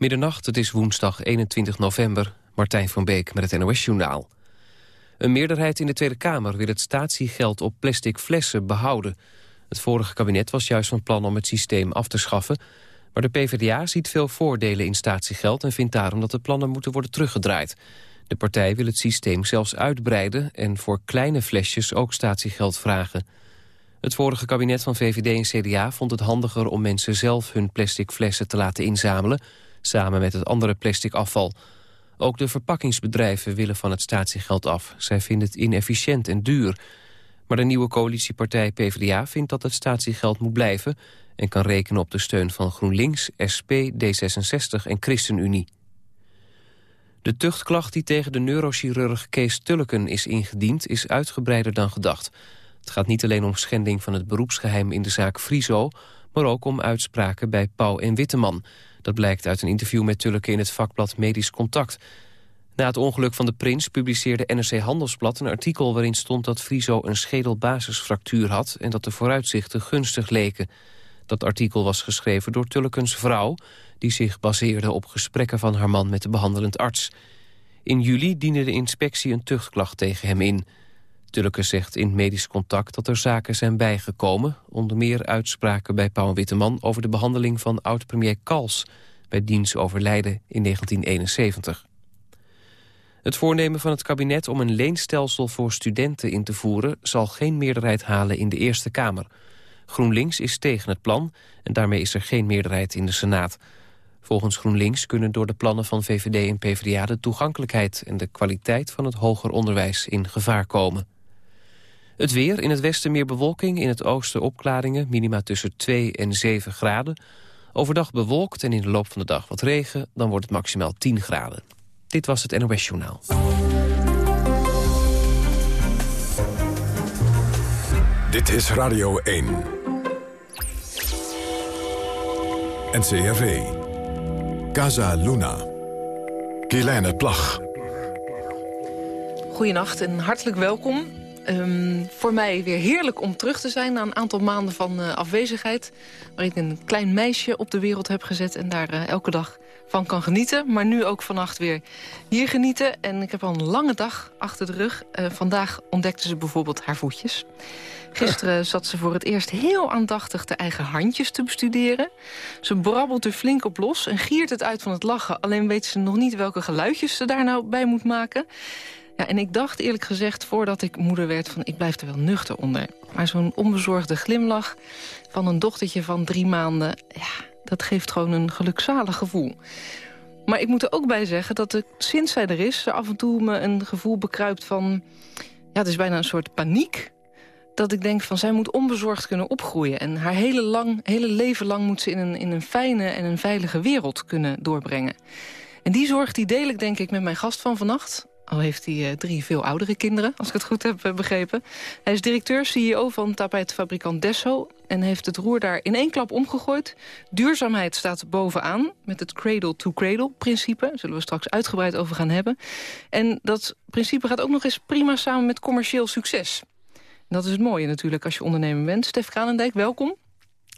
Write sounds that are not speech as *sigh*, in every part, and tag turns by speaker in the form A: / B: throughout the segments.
A: Middernacht, het is woensdag 21 november. Martijn van Beek met het NOS-journaal. Een meerderheid in de Tweede Kamer wil het statiegeld op plastic flessen behouden. Het vorige kabinet was juist van plan om het systeem af te schaffen... maar de PvdA ziet veel voordelen in statiegeld... en vindt daarom dat de plannen moeten worden teruggedraaid. De partij wil het systeem zelfs uitbreiden... en voor kleine flesjes ook statiegeld vragen. Het vorige kabinet van VVD en CDA vond het handiger... om mensen zelf hun plastic flessen te laten inzamelen samen met het andere plastic afval. Ook de verpakkingsbedrijven willen van het statiegeld af. Zij vinden het inefficiënt en duur. Maar de nieuwe coalitiepartij PvdA vindt dat het statiegeld moet blijven... en kan rekenen op de steun van GroenLinks, SP, D66 en ChristenUnie. De tuchtklacht die tegen de neurochirurg Kees Tulleken is ingediend... is uitgebreider dan gedacht. Het gaat niet alleen om schending van het beroepsgeheim in de zaak Friso... maar ook om uitspraken bij Pauw en Witteman... Dat blijkt uit een interview met Tulleke in het vakblad Medisch Contact. Na het ongeluk van de prins publiceerde NRC Handelsblad een artikel... waarin stond dat Friso een schedelbasisfractuur had... en dat de vooruitzichten gunstig leken. Dat artikel was geschreven door Tullekens vrouw... die zich baseerde op gesprekken van haar man met de behandelend arts. In juli diende de inspectie een tuchtklacht tegen hem in... Tulleke zegt in medisch contact dat er zaken zijn bijgekomen... onder meer uitspraken bij Paul Witteman over de behandeling van oud-premier Kals... bij diens overlijden in 1971. Het voornemen van het kabinet om een leenstelsel voor studenten in te voeren... zal geen meerderheid halen in de Eerste Kamer. GroenLinks is tegen het plan en daarmee is er geen meerderheid in de Senaat. Volgens GroenLinks kunnen door de plannen van VVD en PvdA... de toegankelijkheid en de kwaliteit van het hoger onderwijs in gevaar komen. Het weer, in het westen meer bewolking, in het oosten opklaringen... minima tussen 2 en 7 graden. Overdag bewolkt en in de loop van de dag wat regen... dan wordt het maximaal 10 graden. Dit was het NOS Journaal.
B: Dit is Radio 1. NCRV. Casa Luna. Kielijne Plag.
C: Goedenacht en hartelijk welkom. Um, voor mij weer heerlijk om terug te zijn na een aantal maanden van uh, afwezigheid. Waar ik een klein meisje op de wereld heb gezet en daar uh, elke dag van kan genieten. Maar nu ook vannacht weer hier genieten. En ik heb al een lange dag achter de rug. Uh, vandaag ontdekte ze bijvoorbeeld haar voetjes. Gisteren zat ze voor het eerst heel aandachtig de eigen handjes te bestuderen. Ze brabbelt er flink op los en giert het uit van het lachen. Alleen weet ze nog niet welke geluidjes ze daar nou bij moet maken. Ja, en ik dacht eerlijk gezegd, voordat ik moeder werd... van ik blijf er wel nuchter onder. Maar zo'n onbezorgde glimlach van een dochtertje van drie maanden... ja, dat geeft gewoon een gelukzalig gevoel. Maar ik moet er ook bij zeggen dat er, sinds zij er is... af en toe me een gevoel bekruipt van... ja, het is bijna een soort paniek dat ik denk van zij moet onbezorgd kunnen opgroeien. En haar hele, lang, hele leven lang moet ze in een, in een fijne en een veilige wereld kunnen doorbrengen. En die zorg die deel ik denk ik met mijn gast van vannacht. Al heeft hij uh, drie veel oudere kinderen, als ik het goed heb uh, begrepen. Hij is directeur, CEO van tapijtfabrikant Desso... en heeft het roer daar in één klap omgegooid. Duurzaamheid staat bovenaan met het cradle-to-cradle-principe. Daar zullen we straks uitgebreid over gaan hebben. En dat principe gaat ook nog eens prima samen met commercieel succes. En dat is het mooie natuurlijk als je ondernemer bent. Stef Kralendijk, welkom.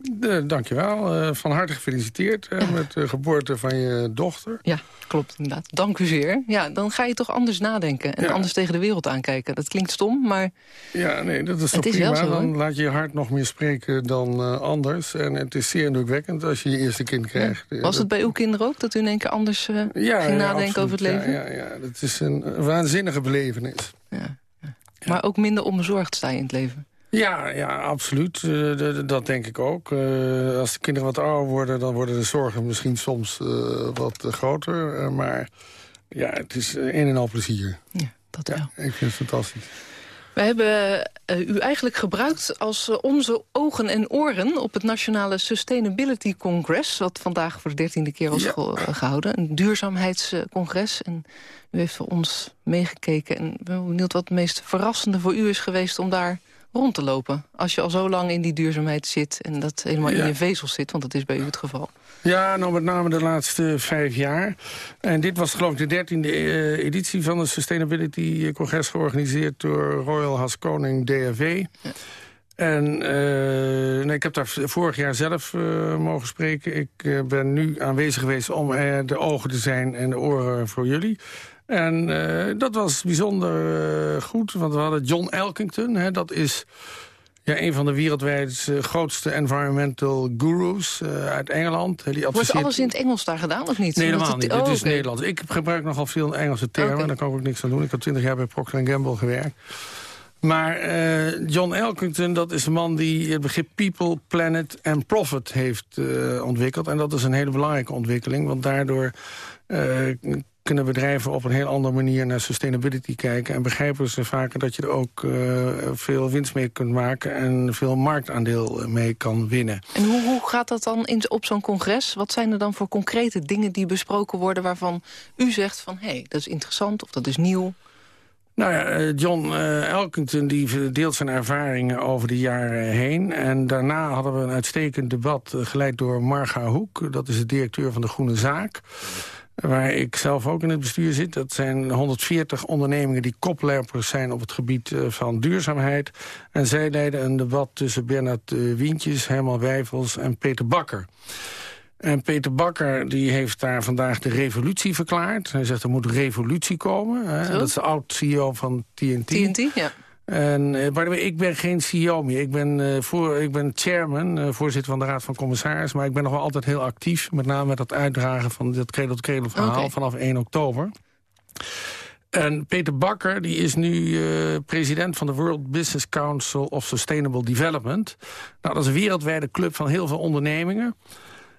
D: De, dankjewel. Uh, van harte gefeliciteerd uh, met de geboorte van je dochter.
C: Ja, klopt inderdaad. Dank u zeer. Ja, dan ga je toch anders nadenken en anders tegen de wereld aankijken. Dat klinkt stom, maar
D: Ja, nee, dat is toch prima. Zo, dan laat je je hart nog meer spreken dan uh, anders. En het is zeer indrukwekkend als je je eerste kind krijgt.
C: Ja. Was het bij uw kinderen ook, dat u in één keer anders ja, ging nadenken over het leven?
D: Ja, ja, ja, dat is een waanzinnige belevenis.
C: Ja. Maar ook minder onbezorgd sta je in het leven?
D: Ja, ja, absoluut. Uh, dat denk ik ook. Uh, als de kinderen wat ouder worden, dan worden de zorgen misschien soms uh, wat groter. maar ja, het is een en al plezier.
C: Ja, dat wel.
D: Ja, ik vind het fantastisch.
C: We hebben u eigenlijk gebruikt als onze ogen en oren... op het Nationale Sustainability Congress... wat vandaag voor de dertiende keer was ja. gehouden. Een duurzaamheidscongres. En u heeft voor ons meegekeken. En we zijn benieuwd wat het meest verrassende voor u is geweest... om daar rond te lopen. Als je al zo lang in die duurzaamheid zit en dat helemaal ja. in je vezels zit. Want dat is bij u het geval.
D: Ja, nou met name de laatste vijf jaar. En dit was geloof ik de dertiende uh, editie van het Sustainability Congres... georganiseerd door Royal Haskoning DRV. Ja. En nee, ik heb daar vorig jaar zelf mogen spreken. Ik ben nu aanwezig geweest om de ogen te zijn en de oren voor jullie. En dat was bijzonder goed, want we hadden John Elkington. Hè, dat is ja, een van de wereldwijd uh, grootste environmental gurus uit Engeland.
C: Die Wordt alles in het Engels daar gedaan, of niet?
D: Nee, helemaal niet. Het, oh, is Nederlands. Ik gebruik nogal veel Engelse termen. Okay. Daar kan ik ook niks aan doen. Ik heb twintig jaar bij Procter Gamble gewerkt. Maar uh, John Elkington, dat is een man die het begrip People, Planet en Profit heeft ontwikkeld. En dat is een hele belangrijke ontwikkeling. Want daardoor kunnen bedrijven op een heel andere manier naar sustainability kijken... en begrijpen ze vaker dat je er ook uh, veel winst mee kunt maken... en veel marktaandeel mee kan winnen.
C: En hoe, hoe gaat dat dan in, op zo'n congres? Wat zijn er dan voor concrete dingen die besproken worden... waarvan u zegt van, hé, hey, dat is interessant of dat is nieuw?
D: Nou ja, eh, John Elkington die deelt zijn ervaringen over de jaren heen. En daarna hadden we een uitstekend debat geleid door Marga Hoek. Dat is de directeur van de Groene Zaak waar ik zelf ook in het bestuur zit. Dat zijn 140 ondernemingen die koplepers zijn op het gebied eh, van duurzaamheid. En zij leiden een debat tussen Bernard eh, Wientjes, Herman Wijfels en Peter Bakker. En Peter Bakker die heeft daar vandaag de revolutie verklaard. Hij zegt er moet revolutie komen. Hè. Dat is de oud-CEO van TNT.
C: TNT, ja.
D: En way, ik ben geen CEO meer. Ik ben, uh, voor, ik ben chairman, uh, voorzitter van de Raad van Commissaris. Maar ik ben nog wel altijd heel actief. Met name met het uitdragen van dit kredel-kredel verhaal okay. vanaf 1 oktober. En Peter Bakker die is nu president van de World Business Council of Sustainable Development. Nou, dat is een wereldwijde club van heel veel ondernemingen.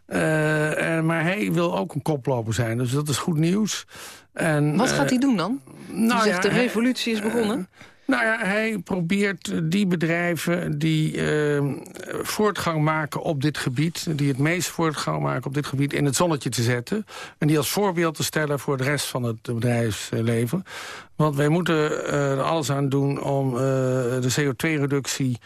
D: En, maar hij wil ook een koploper zijn, dus dat is goed nieuws. En,
C: Wat gaat hij doen dan? Nou, zegt, ja, de revolutie is begonnen.
D: Nou ja, hij probeert die bedrijven die uh, voortgang maken op dit gebied... die het meest voortgang maken op dit gebied in het zonnetje te zetten... en die als voorbeeld te stellen voor de rest van het bedrijfsleven. Want wij moeten uh, er alles aan doen om uh, de CO2-reductie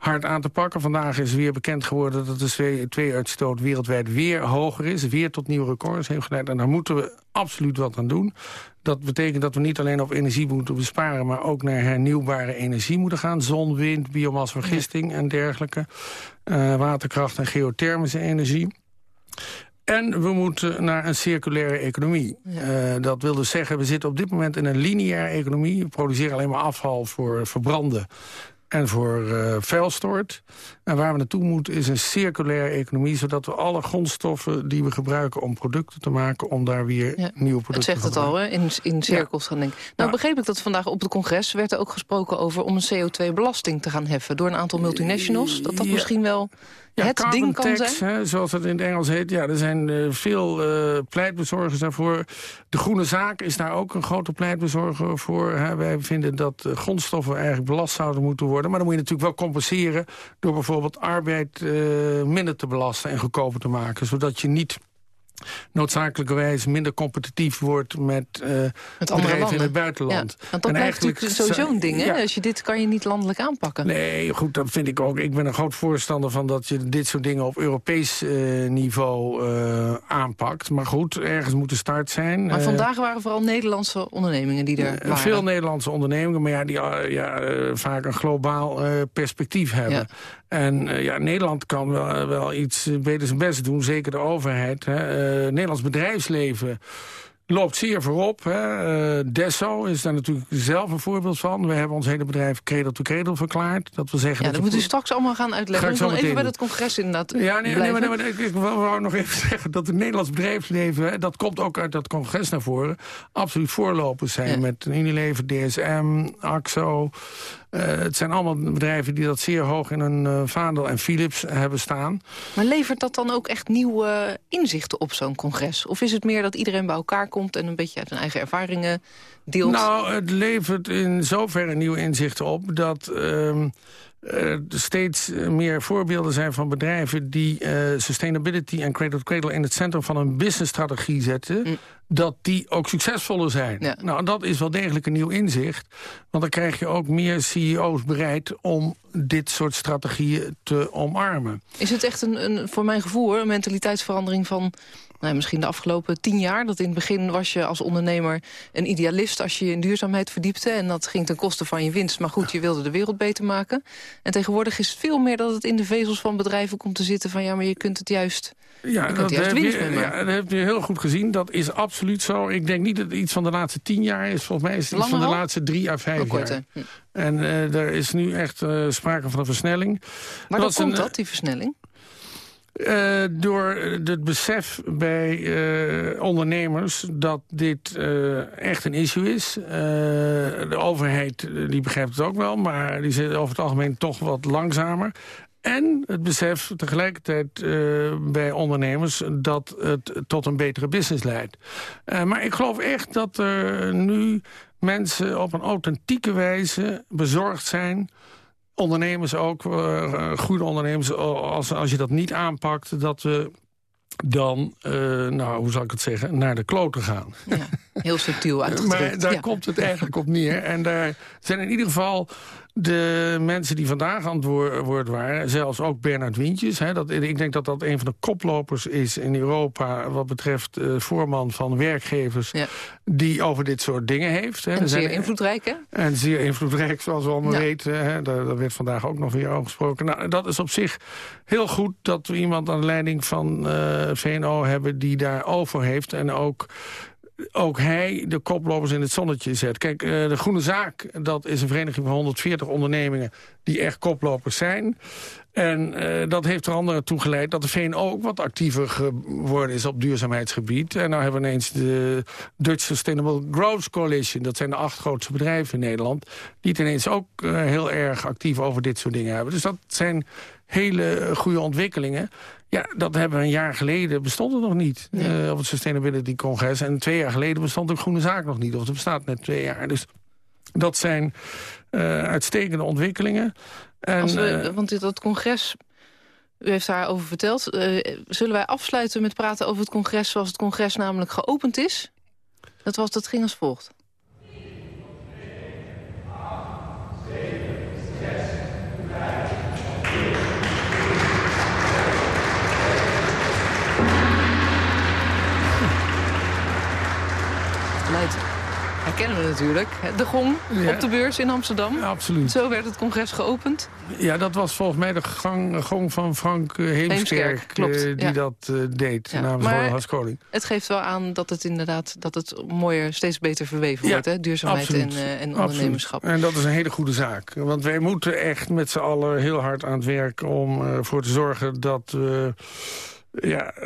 D: hard aan te pakken. Vandaag is weer bekend geworden dat de CO2-uitstoot wereldwijd weer hoger is. Weer tot nieuwe records heeft geleid. En daar moeten we absoluut wat aan doen. Dat betekent dat we niet alleen op energie moeten besparen... maar ook naar hernieuwbare energie moeten gaan. Zon, wind, biomasvergisting en dergelijke. Uh, waterkracht en geothermische energie. En we moeten naar een circulaire economie. Ja. Uh, dat wil dus zeggen, we zitten op dit moment in een lineaire economie. We produceren alleen maar afval voor verbranden en voor uh, vuilstort. En waar we naartoe moeten is een circulaire economie... zodat we alle grondstoffen die we gebruiken om producten te maken... om daar weer nieuwe producten te
C: Het zegt het al, hè? In, in cirkels gaan denken. Nou, begreep ik dat vandaag op het congres werd er ook gesproken over... om een CO2-belasting te gaan heffen door een aantal multinationals. Dat dat misschien wel ja, het ding kan tax, zijn?
D: Hè, zoals het in het Engels heet. Ja, er zijn uh, veel uh, pleitbezorgers daarvoor. De Groene Zaak is daar ook een grote pleitbezorger voor. Hè. Wij vinden dat uh, grondstoffen eigenlijk belast zouden moeten worden. Maar dan moet je natuurlijk wel compenseren... door bijvoorbeeld arbeid minder te belasten en goedkoper te maken. Zodat je niet noodzakelijkerwijs minder competitief wordt met, uh, met bedrijven in het buitenland.
C: Ja, want dat en blijft natuurlijk sowieso een ding, hè? Als je dit kan je niet landelijk aanpakken.
D: Nee, goed, dat vind ik ook. Ik ben een groot voorstander van dat je dit soort dingen op Europees uh, niveau uh, aanpakt. Maar goed, ergens moet de start zijn.
C: Maar vandaag waren vooral Nederlandse ondernemingen die er waren.
D: Veel Nederlandse ondernemingen, maar ja, die ja, vaak een globaal perspectief hebben. Ja. En ja, Nederland kan wel, wel iets beter zijn best doen, zeker de overheid. Hè. Uh, Nederlands bedrijfsleven loopt zeer voorop. Hè. Uh, Desso is daar natuurlijk zelf een voorbeeld van. We hebben ons hele bedrijf cradle to cradle verklaard. Dat wil zeggen
C: ja, dat, moet u straks allemaal gaan uitleggen. Ik wil even bij het congres inderdaad
D: Ja, nee, nee, maar, nee, maar, ik wou nog even *laughs* zeggen dat het Nederlands bedrijfsleven... dat komt ook uit dat congres naar voren... absoluut voorlopers zijn met Unilever, DSM, AXO... Uh, het zijn allemaal bedrijven die dat zeer hoog in hun uh, vaandel en Philips hebben staan.
C: Maar levert dat dan ook echt nieuwe inzichten op zo'n congres? Of is het meer dat iedereen bij elkaar komt en een beetje uit zijn eigen ervaringen deelt?
D: Nou, het levert in zoverre nieuwe inzichten op dat... Uh, er steeds meer voorbeelden zijn van bedrijven... die uh, sustainability en cradle-to-cradle in het centrum van een businessstrategie zetten... Mm. dat die ook succesvoller zijn. Nou, dat is wel degelijk een nieuw inzicht. Want dan krijg je ook meer CEO's bereid om dit soort strategieën te omarmen.
C: Is het echt een, een voor mijn gevoel, een mentaliteitsverandering van nou, misschien de afgelopen tien jaar. Dat in het begin was je als ondernemer een idealist als je je in duurzaamheid verdiepte. En dat ging ten koste van je winst. Maar goed, je wilde de wereld beter maken. En tegenwoordig is het veel meer dat het in de vezels van bedrijven komt te zitten... van ja, maar je kunt het juist...
D: Ja, dat, heb je, ja, dat heb je heel goed gezien. Dat is absoluut zo. Ik denk niet dat het iets van de laatste tien jaar is. Volgens mij is het iets van de laatste drie à vijf oh, jaar. Hm. En uh, er is nu echt uh, sprake van een versnelling.
C: Maar dat komt dat, die versnelling?
D: Uh, door het besef bij uh, ondernemers dat dit uh, echt een issue is. de overheid die begrijpt het ook wel, maar die zit over het algemeen toch wat langzamer. En het besef tegelijkertijd bij ondernemers dat het tot een betere business leidt. maar ik geloof echt dat er nu mensen op een authentieke wijze bezorgd zijn ondernemers ook, uh, goede ondernemers, als, als je dat niet aanpakt... dat we dan, uh, nou, hoe zal ik het zeggen, naar de kloten gaan. Ja,
C: heel subtiel *laughs* uitgedrukt.
D: maar daar komt het eigenlijk op neer. En daar zijn in ieder geval de mensen die vandaag aan het woord waren... zelfs ook Bernard Wintjes. Hè, dat, ik denk dat dat een van de koplopers is in Europa... wat betreft uh, voorman van werkgevers... die over dit soort dingen heeft.
C: Hè. En zeer invloedrijk, hè?
D: En zeer invloedrijk, zoals we allemaal weten. Hè. Daar, daar, werd vandaag ook nog weer over gesproken. Nou, dat is op zich heel goed dat we iemand aan de leiding van uh, eh, VNO hebben... die daar over heeft en ook ook hij de koplopers in het zonnetje zet. Kijk, eh, de Groene Zaak, dat is een vereniging van 140 ondernemingen... die echt koplopers zijn. En uh, dat heeft er anderen toe geleid dat de VNO ook wat actiever geworden is op duurzaamheidsgebied. En nou hebben we ineens de Dutch Sustainable Growth Coalition. Dat zijn de acht grootste bedrijven in Nederland. Die het ineens ook uh, heel erg actief over dit soort dingen hebben. Dus dat zijn hele goede ontwikkelingen. Ja, dat hebben we een jaar geleden, bestond het nog niet uh, op het Sustainability Congres. En twee jaar geleden bestond de Groene Zaak nog niet. Of het bestaat net twee jaar. Dus dat zijn uh, uitstekende ontwikkelingen.
C: En, Als we, uh, want dat congres, u heeft daarover verteld. zullen wij afsluiten met praten over het congres zoals het congres namelijk geopend is? Dat, was, dat ging als volgt. Kennen we natuurlijk. De gong op de beurs in Amsterdam.
D: absoluut.
C: Zo werd het congres geopend.
D: Ja, dat was volgens mij de gang, gong van Frank eh, Heemskerk, klopt, uh, die dat uh, deed ja. namens Royal Koning.
C: Het geeft wel aan dat het inderdaad dat het mooier, steeds beter verweven wordt. Hè? Duurzaamheid en, en ondernemerschap.
D: En dat is een hele goede zaak. Want wij moeten echt met z'n allen heel hard aan het werk om ervoor te zorgen dat we ja, uh,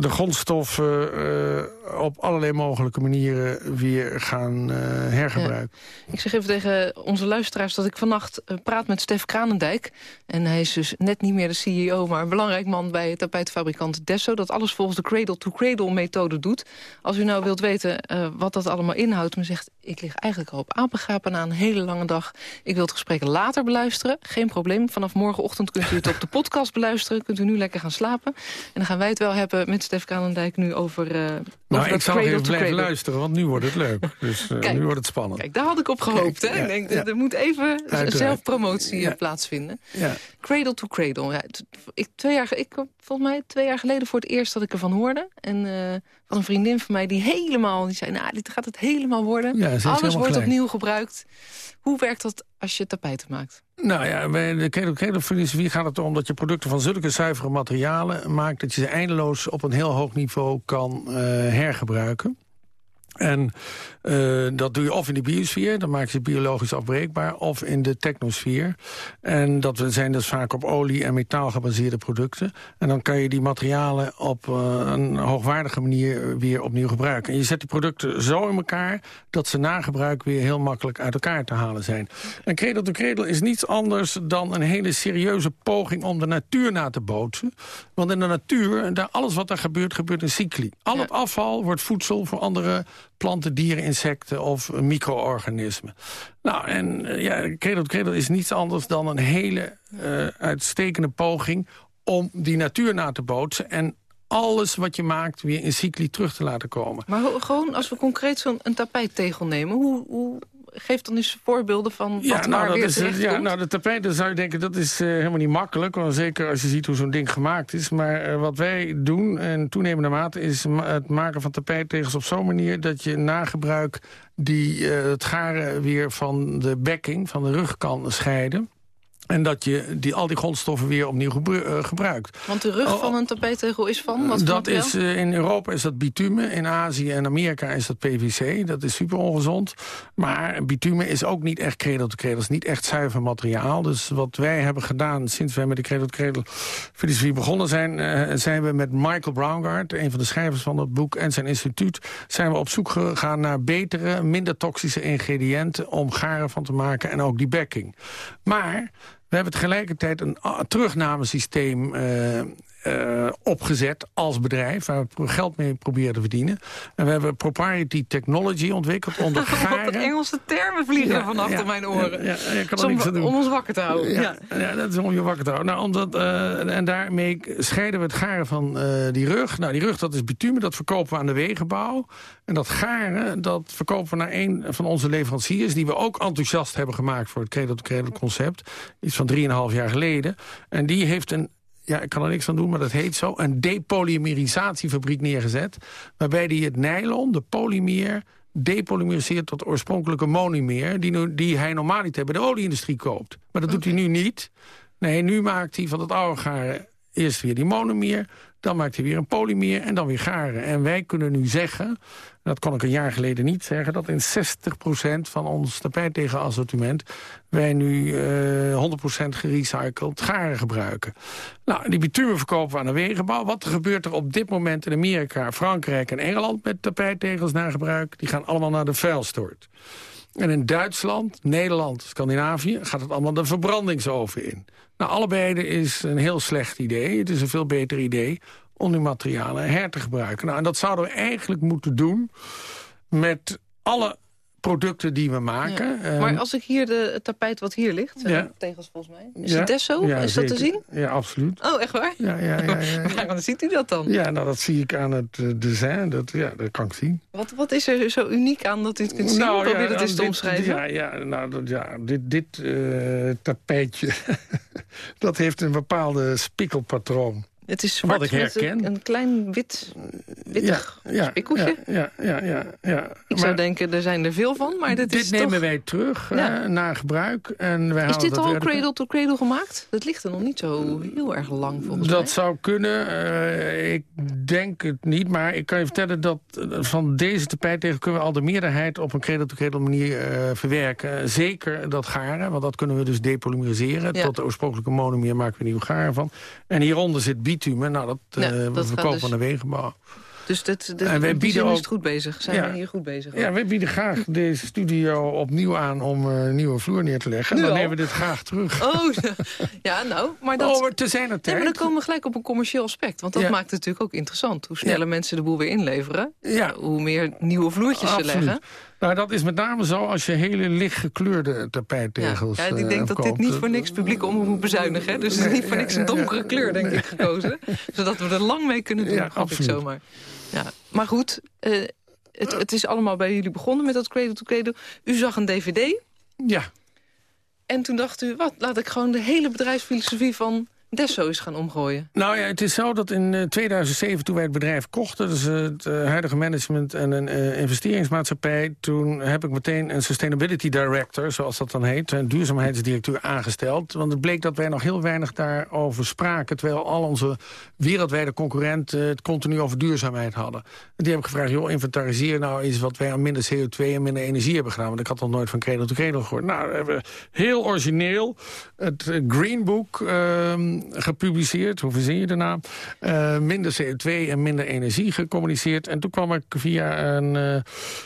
D: de grondstoffen uh, op allerlei mogelijke manieren weer gaan uh, hergebruiken.
C: Ik zeg even tegen onze luisteraars dat ik vannacht praat met Stef Kranendijk. En hij is dus net niet meer de CEO, maar een belangrijk man bij tapijtfabrikant Desso. Dat alles volgens de cradle-to-cradle methode doet. Als u nou wilt weten wat dat allemaal inhoudt, maar zegt... ik lig eigenlijk al op aanbegapen na een hele lange dag. Ik wil het gesprek later beluisteren. Geen probleem. Vanaf morgenochtend kunt u het op de *laughs* podcast beluisteren. Kunt u nu lekker gaan slapen. En dan gaan wij het wel hebben met Stef Kalendijk nu over... Uh,
D: nou, over ik zal even blijven luisteren, want nu wordt het leuk. Dus uh, nu wordt het spannend.
C: Kijk, daar had ik op gehoopt. hè? ik denk, er moet even zelfpromotie ja. plaatsvinden. Cradle to cradle. Ja, ik, twee jaar, ik, volgens mij twee jaar geleden voor het eerst dat ik ervan hoorde. En van een vriendin van mij die helemaal... die zei, nou, dit gaat het helemaal worden. Alles wordt opnieuw gebruikt. Hoe werkt dat als je tapijten maakt?
D: Nou ja, bij de ketelfilosofie gaat het erom dat je producten van zulke zuivere materialen maakt... dat je ze eindeloos op een heel hoog niveau kan uh, hergebruiken. En uh, dat doe je of in de biosfeer, dan maak je ze biologisch afbreekbaar... of in de technosfeer. En dat zijn dus vaak op olie- en metaal gebaseerde producten. En dan kan je die materialen op uh, een hoogwaardige manier weer opnieuw gebruiken. En je zet die producten zo in elkaar... dat ze na gebruik weer heel makkelijk uit elkaar te halen zijn. En Cradle to Cradle is niets anders dan een hele serieuze poging... om de natuur na te bootsen. Want in de natuur, daar alles wat er gebeurt, gebeurt in cycli. Al het afval wordt voedsel voor andere planten, dieren, insecten of micro-organismen. Nou, en uh, ja, Cradle Cradle is niets anders dan een hele uh, uitstekende poging... om die natuur na te bootsen en alles wat je maakt weer in cycli terug te laten komen.
C: Maar gewoon als we concreet zo'n tapijttegel nemen... hoe, hoe geef dan eens voorbeelden van wat nou, weer is,
D: Ja, nou, de tapijt, zou je denken, dat is uh, helemaal niet makkelijk. Want zeker als je ziet hoe zo'n ding gemaakt is. Maar uh, wat wij doen, en toenemende mate, is het maken van tapijttegels op zo'n manier... dat je na gebruik die, uh, het garen weer van de bekking, van de rug kan scheiden. En dat je die, al die grondstoffen weer opnieuw eh, gebruikt.
C: Want de rug oh, van een tapijtegel is van? Wat
D: dat is, uh, in Europa is dat bitumen. In Azië en Amerika is dat PVC. Dat is super ongezond. Maar bitumen is ook niet echt cradle to cradle. is niet echt zuiver materiaal. Dus wat wij hebben gedaan sinds wij met de cradle to cradle filosofie begonnen zijn... Uh, zijn we met Michael Braungart, een van de schrijvers van dat boek... en zijn instituut, zijn we op zoek gegaan naar betere, minder toxische ingrediënten... om garen van te maken en ook die backing. Maar we hebben tegelijkertijd een terugnamesysteem uh, uh, opgezet als bedrijf... waar we geld mee proberen te verdienen. En we hebben propriety technology ontwikkeld *laughs* onder garen.
C: Wat Engelse termen vliegen ja, van achter mijn oren. Ja, ja, kan om, om, om ons wakker te houden.
D: Ja, ja. dat is om je wakker te houden. Nou, omdat, uh, en daarmee scheiden we het garen van uh, die rug. Nou, die rug dat is bitumen, dat verkopen we aan de wegenbouw. En dat garen, dat verkopen we naar een van onze leveranciers... die we ook enthousiast hebben gemaakt voor het cradle-to-cradle concept. Iets van 3,5 jaar geleden. En die heeft een ja, ik kan er niks aan doen, maar dat heet zo... een depolymerisatiefabriek neergezet... waarbij die het nylon, de polymeer depolymeriseert tot oorspronkelijke monomer... die, nu, die hij normaal niet bij de olieindustrie koopt. Maar dat doet hij nu niet. Nee, nu maakt hij van het oude garen eerst weer die monomer... dan maakt hij weer een polymeer en dan weer garen. En wij kunnen nu zeggen dat kon ik een jaar geleden niet zeggen... dat in 60% van ons tapijttegenassortiment... wij nu uh, eh, 100% gerecycled garen gebruiken. Nou, die bitumen verkopen we aan de wegenbouw. Wat gebeurt er op dit moment in Amerika, Frankrijk en Engeland... met tapijttegels naar gebruik? Die gaan allemaal naar de vuilstort. En in Duitsland, Nederland, Scandinavië... gaat het allemaal de verbrandingsoven in. Nou, allebei is een heel slecht idee. Het is een veel beter idee om die materialen her te gebruiken. Nou, en dat zouden we eigenlijk moeten doen met alle producten die we maken.
C: Ja. Maar als ik hier de, het tapijt wat hier ligt, ja. tegels volgens mij, is het Desso? is dat te zien?
D: Ja, absoluut.
C: Oh, echt waar?
D: Ja, ja, ja.
C: ja, *laughs* ziet u dat dan?
D: Ja, nou, dat zie ik aan het uh, design. Dat, ja, dat kan ik zien.
C: Wat, wat is er zo uniek aan dat u het kunt zien? Nou, Probeer het eens te omschrijven.
D: Ja, ja, nou, dat, ja dit, dit uh, tapijtje, *laughs* dat heeft een bepaalde spikkelpatroon.
C: Het is zwart Wat ik herken. een klein wit, wittig ja, ja, spikkeltje.
D: Ja, ja, ja, ja,
C: Ik zou denken, er zijn er veel van, maar dit,
D: dit
C: is
D: nemen wij terug uh, naar gebruik. En wij
C: is dit al cradle to cradle gemaakt? Dat ligt er nog niet zo heel erg lang volgens
D: dat mij. Dat zou kunnen. Uh, ik denk het niet, maar ik kan je vertellen dat eh, van deze tapijt tegen kunnen we al de meerderheid op een cradle to cradle manier uh, verwerken. Zeker dat garen, want dat kunnen we dus depolymeriseren. Tot de oorspronkelijke monomer maken we nieuw garen van. En hieronder zit biet bitumen. Nou, dat, ja, uh, dat we kopen dus... aan de wegenbouw.
C: Dus dat, dat, en wij bieden ook, goed bezig. Zijn ja, we hier goed bezig?
D: Ja, wij bieden graag deze studio opnieuw aan om uh, een nieuwe vloer neer te leggen. en dan nemen we dit graag terug.
C: Oh, ja, nou. Maar dat,
D: oh, te zijn het
C: nee, maar dan komen we gelijk op een commercieel aspect. Want dat maakt het natuurlijk ook interessant. Hoe sneller mensen de boel weer inleveren, ja. hoe meer nieuwe vloertjes ze leggen.
D: Nou, dat is met name zo als je hele lichtgekleurde tapijttegels
C: Ja, ja ik denk uh, dat dit niet voor niks publiek om moet bezuinigen. Hè? Dus het is niet voor niks een donkere kleur, denk ik, gekozen. Zodat we er lang mee kunnen doen, ja, ik zomaar. Ja. Maar goed, uh, het, het, is allemaal bij jullie begonnen met dat Cradle to Cradle. U zag een dvd.
D: Ja.
C: En toen dacht u, wat, laat ik gewoon de hele bedrijfsfilosofie van Desso is gaan omgooien?
D: Nou ja, het is zo dat in 2007, eh, toen wij het bedrijf kochten... dus het uh, huidige management en een investeringsmaatschappij... toen heb ik meteen een sustainability director, zoals dat dan heet... een duurzaamheidsdirecteur aangesteld. Want het bleek dat wij nog heel weinig daarover spraken... terwijl al onze wereldwijde concurrenten het continu over duurzaamheid hadden. En die heb ik gevraagd, joh, inventariseer nou eens... wat wij aan minder CO2 en minder energie hebben gedaan. Want ik had nog nooit van Cradle to Cradle gehoord. Nou, we hebben heel origineel het Green Book... Ehm, gepubliceerd, hoe verzin je de naam? Uh, minder CO2 en minder energie gecommuniceerd. En toen kwam ik via een uh,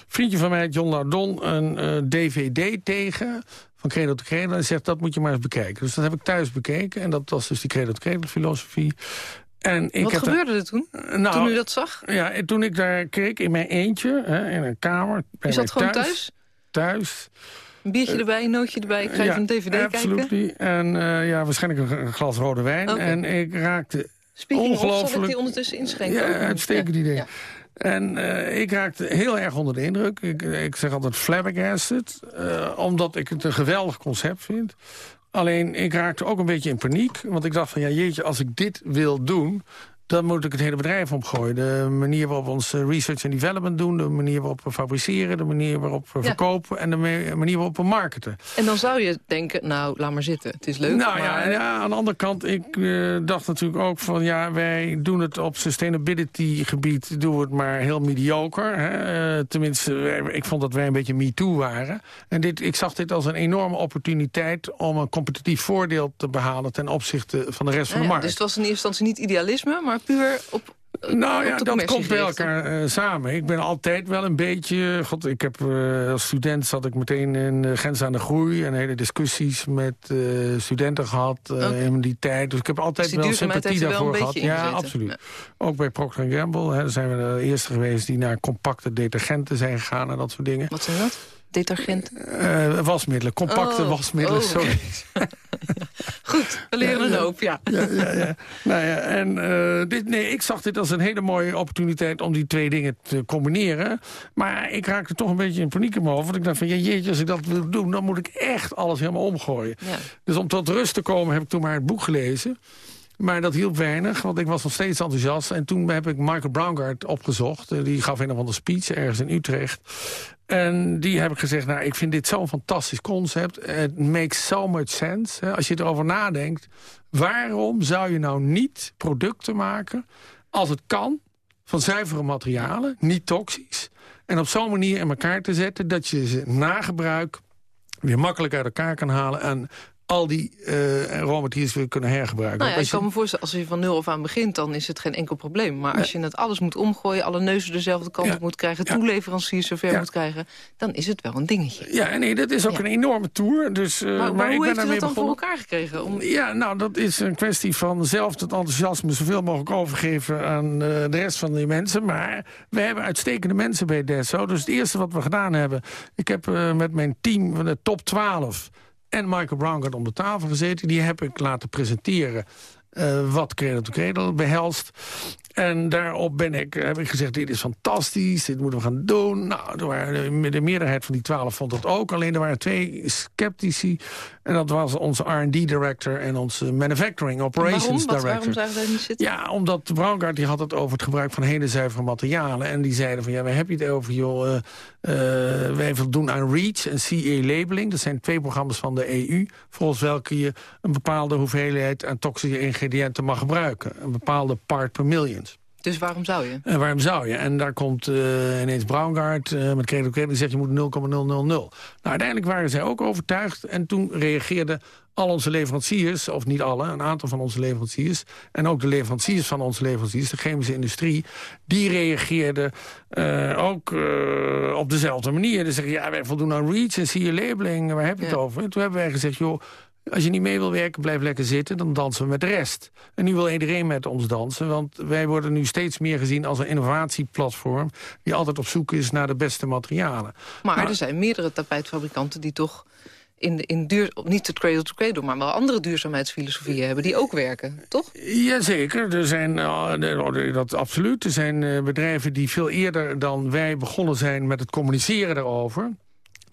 D: vriendje van mij, John Lardon, een eh, dvd tegen van Credo to Credo. En zegt, dat moet je maar eens bekijken. Dus dat heb ik thuis bekeken. En dat was dus die Credo to Credo filosofie. En ik
C: Wat gebeurde er toen? Nou, toen u dat zag?
D: Ja, toen ik daar keek in mijn eentje, hè, in een kamer.
C: Is dat gewoon thuis?
D: Thuis.
C: Een biertje erbij, een nootje erbij, ik ga even een dvd
D: absoluut. kijken. En uh, ja, waarschijnlijk een glas rode wijn. En ik raakte Speaking ongelooflijk... Of,
C: zal ik die ondertussen inschenken?
D: Ja, uitstekend idee. En uh, ik raakte heel erg onder de indruk. Ik, ik zeg altijd flabbergasted. Uh, omdat ik het een geweldig concept vind. Alleen, ik raakte ook een beetje in paniek. Want ik dacht van, ja jeetje, als ik dit wil doen... dan moet ik het hele bedrijf omgooien. De manier waarop we ons eh, research en development doen... de manier waarop we fabriceren, de manier waarop we verkopen... en de manier waarop we marketen.
C: En dan zou je denken, nou, laat maar zitten. Het is leuk,
D: Nou
C: maar...
D: ja, ja, aan de andere kant, ik uh, dacht natuurlijk ook van... ja, wij doen het op sustainability gebied, doen we het maar heel mediocre. Hè? Uh, tenminste, ik vond dat wij een beetje me-too waren. En dit, ik zag dit als een enorme opportuniteit... om een competitief voordeel te behalen... ten opzichte van de rest van de markt.
C: Dus het was in eerste instantie niet idealisme, maar puur op
D: nou ja, dat komt bij elkaar uh, samen. Ik ben altijd wel een beetje... God, ik heb, uh, als student zat ik meteen in uh, Grens aan de Groei... en hele discussies met studenten gehad okay. in die tijd. Dus ik heb altijd
C: dus
D: wel sympathie daarvoor
C: wel
D: gehad. Ja, absoluut. Ja. Ook bij Procter Gamble hè, zijn we de eerste geweest... die naar compacte detergenten zijn gegaan en dat soort dingen.
C: Wat zijn dat? Detergent?
D: Uh, wasmiddelen, compacte
C: oh.
D: wasmiddelen,
C: oh,
D: sorry. *laughs*
C: Goed, we leren een hoop, ja.
D: ja, ja, ja. Nou ja, en uh, dit, nee, ik zag dit als een hele mooie opportuniteit om die twee dingen te combineren. Maar ik raakte toch een beetje in paniek in mijn hoofd. Want ik dacht van, ja, jeetje, als ik dat wil doen, dan moet ik echt alles helemaal omgooien.
C: Ja.
D: Dus om tot rust te komen heb ik toen maar het boek gelezen. Maar dat hielp weinig, want ik was nog steeds enthousiast. En toen heb ik Michael Braungart opgezocht. Die gaf een of andere speech ergens in Utrecht. En die heb ik gezegd, nou, ik vind dit zo'n fantastisch concept. Het makes so much sense. Als je erover nadenkt, waarom zou je nou niet producten maken... als het kan, van zuivere materialen, niet toxisch... en op zo'n manier in elkaar te zetten... dat je ze na gebruik weer makkelijk uit elkaar kan halen... en al die uh, raw materials weer kunnen hergebruiken.
C: Nou ja, ik kan me voorstellen, als je van nul af aan begint... dan is het geen enkel probleem. Maar als je het alles moet omgooien... alle neuzen dezelfde kant
D: Ja.
C: op moet krijgen... Toeleveranciers zover moet krijgen... dan is het wel een dingetje.
D: Ja, nee, dat is ook een enorme tour. Dus, uh,
C: maar, maar
D: ik
C: hoe
D: ben
C: heeft u dat dan voor elkaar gekregen? Om...
D: Ja, nou, dat is een kwestie van zelf het enthousiasme zoveel mogelijk overgeven aan eh, de rest van die mensen. Maar we hebben uitstekende mensen bij Desso. Dus het eerste wat we gedaan hebben, ik heb eh, met mijn team van de top 12 en Michael Brown om de tafel gezeten. Die heb ik laten presenteren eh, wat Cradle to Cradle behelst. En daarop ben ik, heb ik gezegd, dit is fantastisch, dit moeten we gaan doen. Nou, er waren, de, de meerderheid van die twaalf vond dat ook. Alleen er waren twee sceptici. En dat was onze R&D-director en onze Manufacturing Operations
C: waarom?
D: Director.
C: niet zitten?
D: Ja, omdat Braungart die had het over het gebruik van hele zuivere materialen. En die zeiden van, ja, waar heb je het over, joh? eh, eh, wij voldoen aan REACH en CE-labeling. Dat zijn twee programma's van de EU. Volgens welke je een bepaalde hoeveelheid aan toxische ingrediënten mag gebruiken. Een bepaalde part per million.
C: Dus waarom zou je?
D: En waarom zou je? En daar komt eh, ineens Braungart eh, met Credo Credo die zegt je moet 0,000. Nou, uiteindelijk waren zij ook overtuigd. En toen reageerden al onze leveranciers, of niet alle, een aantal van onze leveranciers... en ook de leveranciers van onze leveranciers, de chemische industrie... die reageerden eh, ook op dezelfde manier. Die zeggen, ja, wij voldoen aan REACH en CE-labeling, waar heb je het over? En toen hebben wij gezegd, joh, als je niet mee wil werken, blijf lekker zitten. Dan dansen we met de rest. En nu wil iedereen met ons dansen. Want wij worden nu steeds meer gezien als een innovatieplatform... die altijd op zoek is naar de beste materialen.
C: Maar
D: Nou,
C: er zijn meerdere tapijtfabrikanten die toch... In, de- in duur, niet het cradle to cradle, maar wel andere duurzaamheidsfilosofieën hebben... die ook werken, toch?
D: Jazeker, er zijn, uh, de- dat absoluut. Er zijn eh, bedrijven die veel eerder dan wij begonnen zijn... met het communiceren daarover.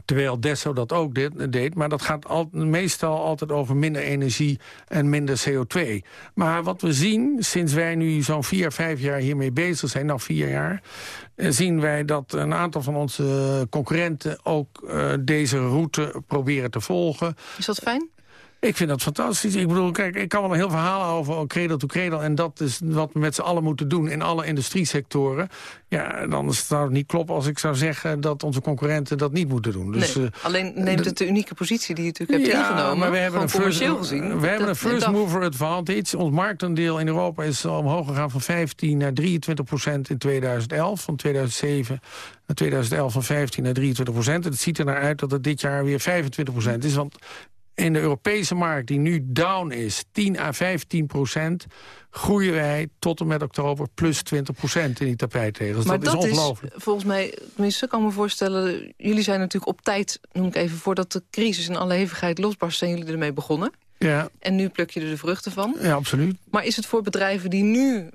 D: Terwijl Desso dat ook deed. Maar dat gaat al, meestal altijd over minder energie en minder CO2. Maar wat we zien, sinds wij nu zo'n vier, vijf jaar hiermee bezig zijn... nou vier jaar, eh, zien wij dat een aantal van onze concurrenten... ook eh, deze route proberen te volgen.
C: Is dat fijn?
D: Ik vind dat fantastisch. Ik bedoel, kijk, ik kan wel een heel verhaal over cradle to cradle... en dat is wat we met z'n allen moeten doen in alle industriesectoren. Ja, dan zou het niet kloppen als ik zou zeggen... dat onze concurrenten dat niet moeten doen. Dus,
C: nee.
D: eh,
C: Alleen neemt het de unieke positie die je natuurlijk hebt ingenomen...
D: maar we hebben een first,
C: gezien.
D: we hebben een first mover advantage. Ons marktendeel in Europa is omhoog gegaan van 15 naar 23 procent in 2011. Van 2007 naar 2011 van 15 naar 23 procent. En het ziet er naar uit dat het dit jaar weer 25 procent is. Want in de Europese markt, die nu down is, 10 à 15 procent... groeien wij tot en met oktober plus 20 procent in die tapijtegels.
C: Maar
D: dat,
C: dat
D: is ongelooflijk.
C: volgens mij, tenminste kan ik me voorstellen... jullie zijn natuurlijk op tijd, noem ik even, voordat de crisis in alle hevigheid losbarst... zijn jullie ermee begonnen.
D: Ja,
C: En nu pluk je er de vruchten van.
D: ja, absoluut.
C: Maar is het voor bedrijven die nu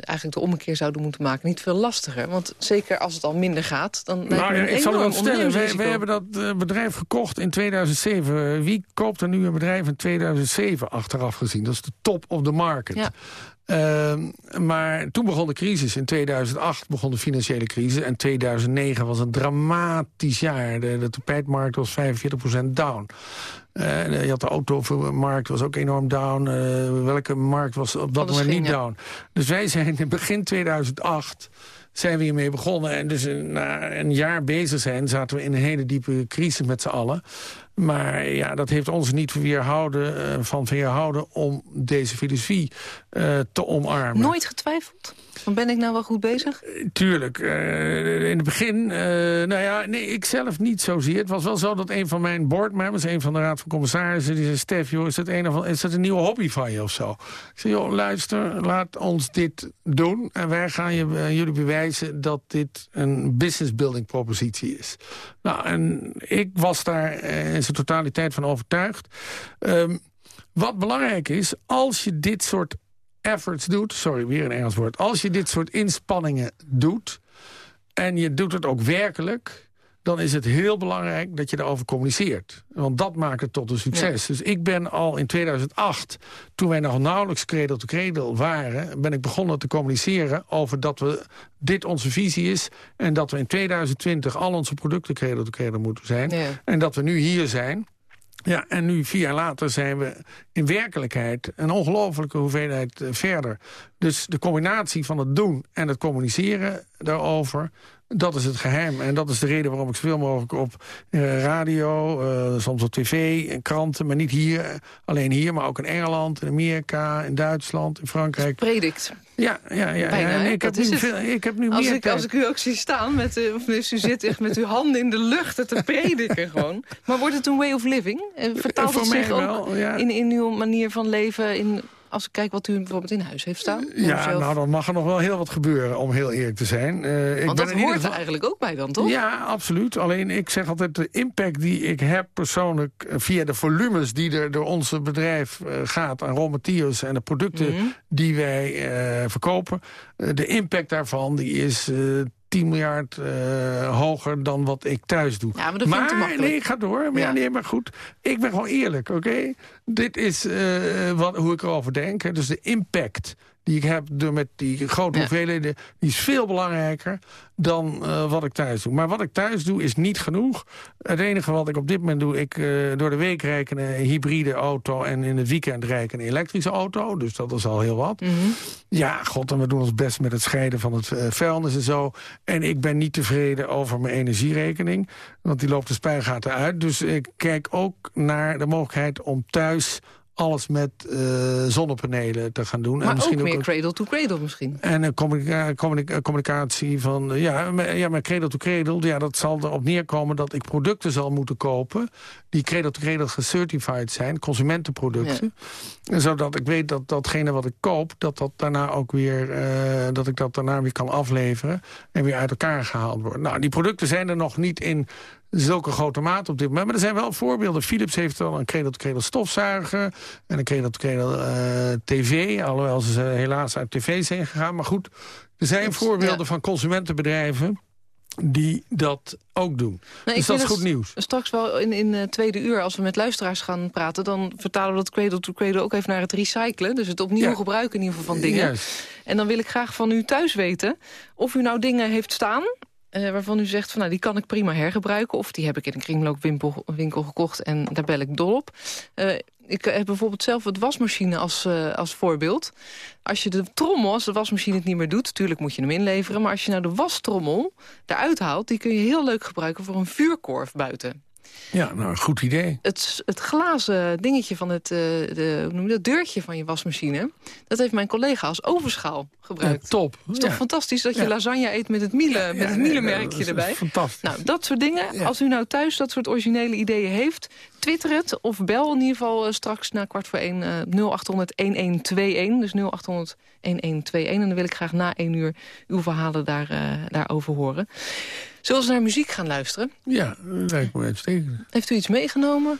C: eigenlijk de ommekeer zouden moeten maken... niet veel lastiger? Want zeker als het al minder gaat, dan
D: nou, Ik zal
C: het
D: wel stellen, wij, wij, hebben dat bedrijf gekocht in 2007. Wie koopt er nu een bedrijf in 2007 achteraf gezien? Dat is de top of the market. Ja. Ehm, maar toen begon de crisis. In 2008 begon de financiële crisis. En 2009 was een dramatisch jaar. De, de tapijtmarkt was 45% down. Uh, je had de automarkt, was ook enorm down. Uh, welke markt was op dat moment niet down? Dus wij zijn in begin 2008 zijn we hiermee begonnen. En dus na een jaar bezig zijn zaten we in een hele diepe crisis met z'n allen. Maar ja, dat heeft ons niet weerhouden, uh, van weerhouden om deze filosofie te omarmen.
C: Nooit getwijfeld? Ben ik nou wel goed bezig?
D: Uh, tuurlijk. in het begin, nou ja, nee, ik zelf niet zozeer. Het was wel zo dat een van mijn boardmembers, een van de raad van commissarissen, die zei, Stef, joh, is dat, een of, is dat een nieuwe hobby van je of zo? Ik zei, joh, luister, laat ons dit doen. En wij gaan je, jullie bewijzen dat dit een business building propositie is. Nou, en ik was daar in zijn totaliteit van overtuigd. Um, wat belangrijk is, als je dit soort efforts doet... sorry, weer een Engels woord. Als je dit soort inspanningen doet... en je doet het ook werkelijk dan is het heel belangrijk dat je daarover communiceert. Want dat maakt het tot een succes. Dus ik ben al in 2008, toen wij nog nauwelijks cradle to cradle waren... ben ik begonnen te communiceren over dat we dit onze visie is... en dat we in 2020 al onze producten cradle to cradle moeten zijn. En dat we nu hier zijn... Ja, en nu, vier jaar later, zijn we in werkelijkheid een ongelofelijke hoeveelheid eh, verder. Dus de combinatie van het doen en het communiceren daarover... Dat is het geheim. En dat is de reden waarom ik zoveel mogelijk op uh, radio, uh, soms op tv, en kranten, maar niet hier, alleen hier, maar ook in Engeland, in Amerika, in Duitsland, in Frankrijk.
C: Predikt.
D: Ja, ja, ja.
C: Bijna,
D: ja. ik, heb nu veel, ik heb nu
C: als
D: meer
C: ik, Als ik u ook zie staan, met, uh, of dus u zit echt met uw handen in de lucht te prediken gewoon. Maar wordt het een way of living? Vertaalt het zich ook wel, ja. in, in uw manier van leven, in als ik kijk wat u bijvoorbeeld in huis heeft staan?
D: Ja, nou dan mag er nog wel heel wat gebeuren, om heel eerlijk te zijn.
C: Uh, ik Want dat hoort geval... er eigenlijk ook bij dan, toch?
D: Ja, absoluut. Alleen ik zeg altijd, de impact die ik heb persoonlijk... Eh, via de volumes die er door ons bedrijf uh, gaat aan raw materials... en de producten mm -hmm. die wij uh, verkopen... de impact daarvan die is 10 miljard uh, hoger dan wat ik thuis doe.
C: Ja, maar dat maar,
D: vind nee, ga door. Maar, ja. nee, maar goed, ik ben gewoon eerlijk, oké? Dit is uh, wat, hoe ik erover denk. Dus de impact die ik heb door met die grote ja. hoeveelheden... die is veel belangrijker dan uh, wat ik thuis doe. Maar wat ik thuis doe is niet genoeg. Het enige wat ik op dit moment doe... ik uh, door de week reken een hybride auto... en in het weekend reken een elektrische auto. Dus dat is al heel wat.
C: Mm -hmm.
D: Ja, god, en we doen ons best met het scheiden van het uh, vuilnis en zo. En ik ben niet tevreden over mijn energierekening. Want die loopt de spuigaten uit. Dus ik kijk ook naar de mogelijkheid om thuis alles met uh, zonnepanelen te gaan doen.
C: Maar
D: en misschien
C: ook meer cradle-to-cradle misschien.
D: En een communica communica communicatie van... ja, maar, ja, maar cradle-to-cradle, ja, dat zal erop neerkomen... dat ik producten zal moeten kopen... die cradle-to-cradle gecertified zijn, consumentenproducten. Ja. Zodat ik weet dat datgene wat ik koop... dat, dat, daarna ook weer, uh, dat ik dat daarna weer kan afleveren... en weer uit elkaar gehaald wordt. Nou, die producten zijn er nog niet in zulke grote mate op dit moment. Maar er zijn wel voorbeelden. Philips heeft al een cradle-to-cradle stofzuiger... en een cradle-to-cradle uh, tv, alhoewel ze helaas uit tv zijn gegaan. Maar goed, er zijn voorbeelden ja. van consumentenbedrijven die dat ook doen.
C: Nee,
D: dus dat is goed nieuws.
C: Straks wel in, in uh, tweede uur, als we met luisteraars gaan praten... dan vertalen we dat cradle-to-cradle ook even naar het recyclen. Dus het opnieuw ja. gebruiken in ieder geval van dingen. En dan wil ik graag van u thuis weten... of u nou dingen heeft staan uh, waarvan u zegt, van, nou, die kan ik prima hergebruiken... of die heb ik in een kringloopwinkel winkel gekocht en daar bel ik dol op. Uh, ik heb bijvoorbeeld zelf het wasmachine als, uh, als voorbeeld. Als je de trommel, als de wasmachine het niet meer doet... natuurlijk moet je hem inleveren... maar als je nou de wastrommel eruit haalt... die kun je heel leuk gebruiken voor een vuurkorf buiten.
D: Ja, nou, een goed idee.
C: Het, het glazen dingetje van het, uh, de, hoe noem je dat, deurtje van je wasmachine... dat heeft mijn collega als overschaal gebruikt.
D: Ja, top.
C: Het is toch fantastisch dat je ja. lasagne eet met het Miele, met het Miele-merkje
D: nee,
C: erbij?
D: Fantastisch.
C: Nou, dat soort dingen. Als u nou thuis dat soort originele ideeën heeft... twitter het of bel in ieder geval uh, straks na kwart voor één uh, 0800-1121. Dus 0800 1121. En dan wil ik graag na één uur uw verhalen daar, uh, daarover horen. Zullen we naar muziek gaan luisteren?
D: Ja, lijkt me uitstekend.
C: Heeft u iets meegenomen?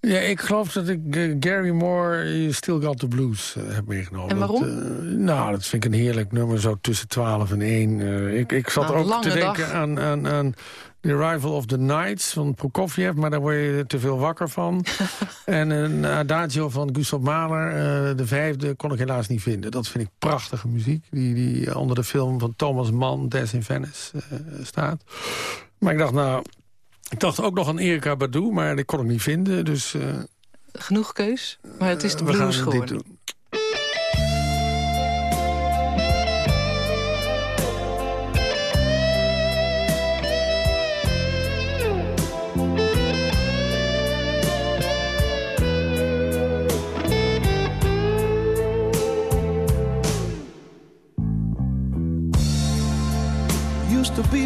D: Ja, ik geloof dat ik uh, Gary Moore Still Got the Blues uh, heb meegenomen.
C: En waarom?
D: Dat, uh, nou, dat vind ik een heerlijk nummer, zo tussen 12 en 1. ik, ik zat
C: Nou,
D: ook te denken aan, aan, aan The Arrival of the Nights van Prokofjev... maar daar word je te veel wakker van. *laughs* en een adagio van Gustav Mahler, de vijfde, kon ik helaas niet vinden. Dat vind ik prachtige muziek, die, die onder de film van Thomas Mann, Death in Venice, staat. Maar ik dacht, nou, ik dacht ook nog aan Erika Badu, maar die kon ik niet vinden. Dus, uh,
C: Genoeg keus, maar het is de blues geworden.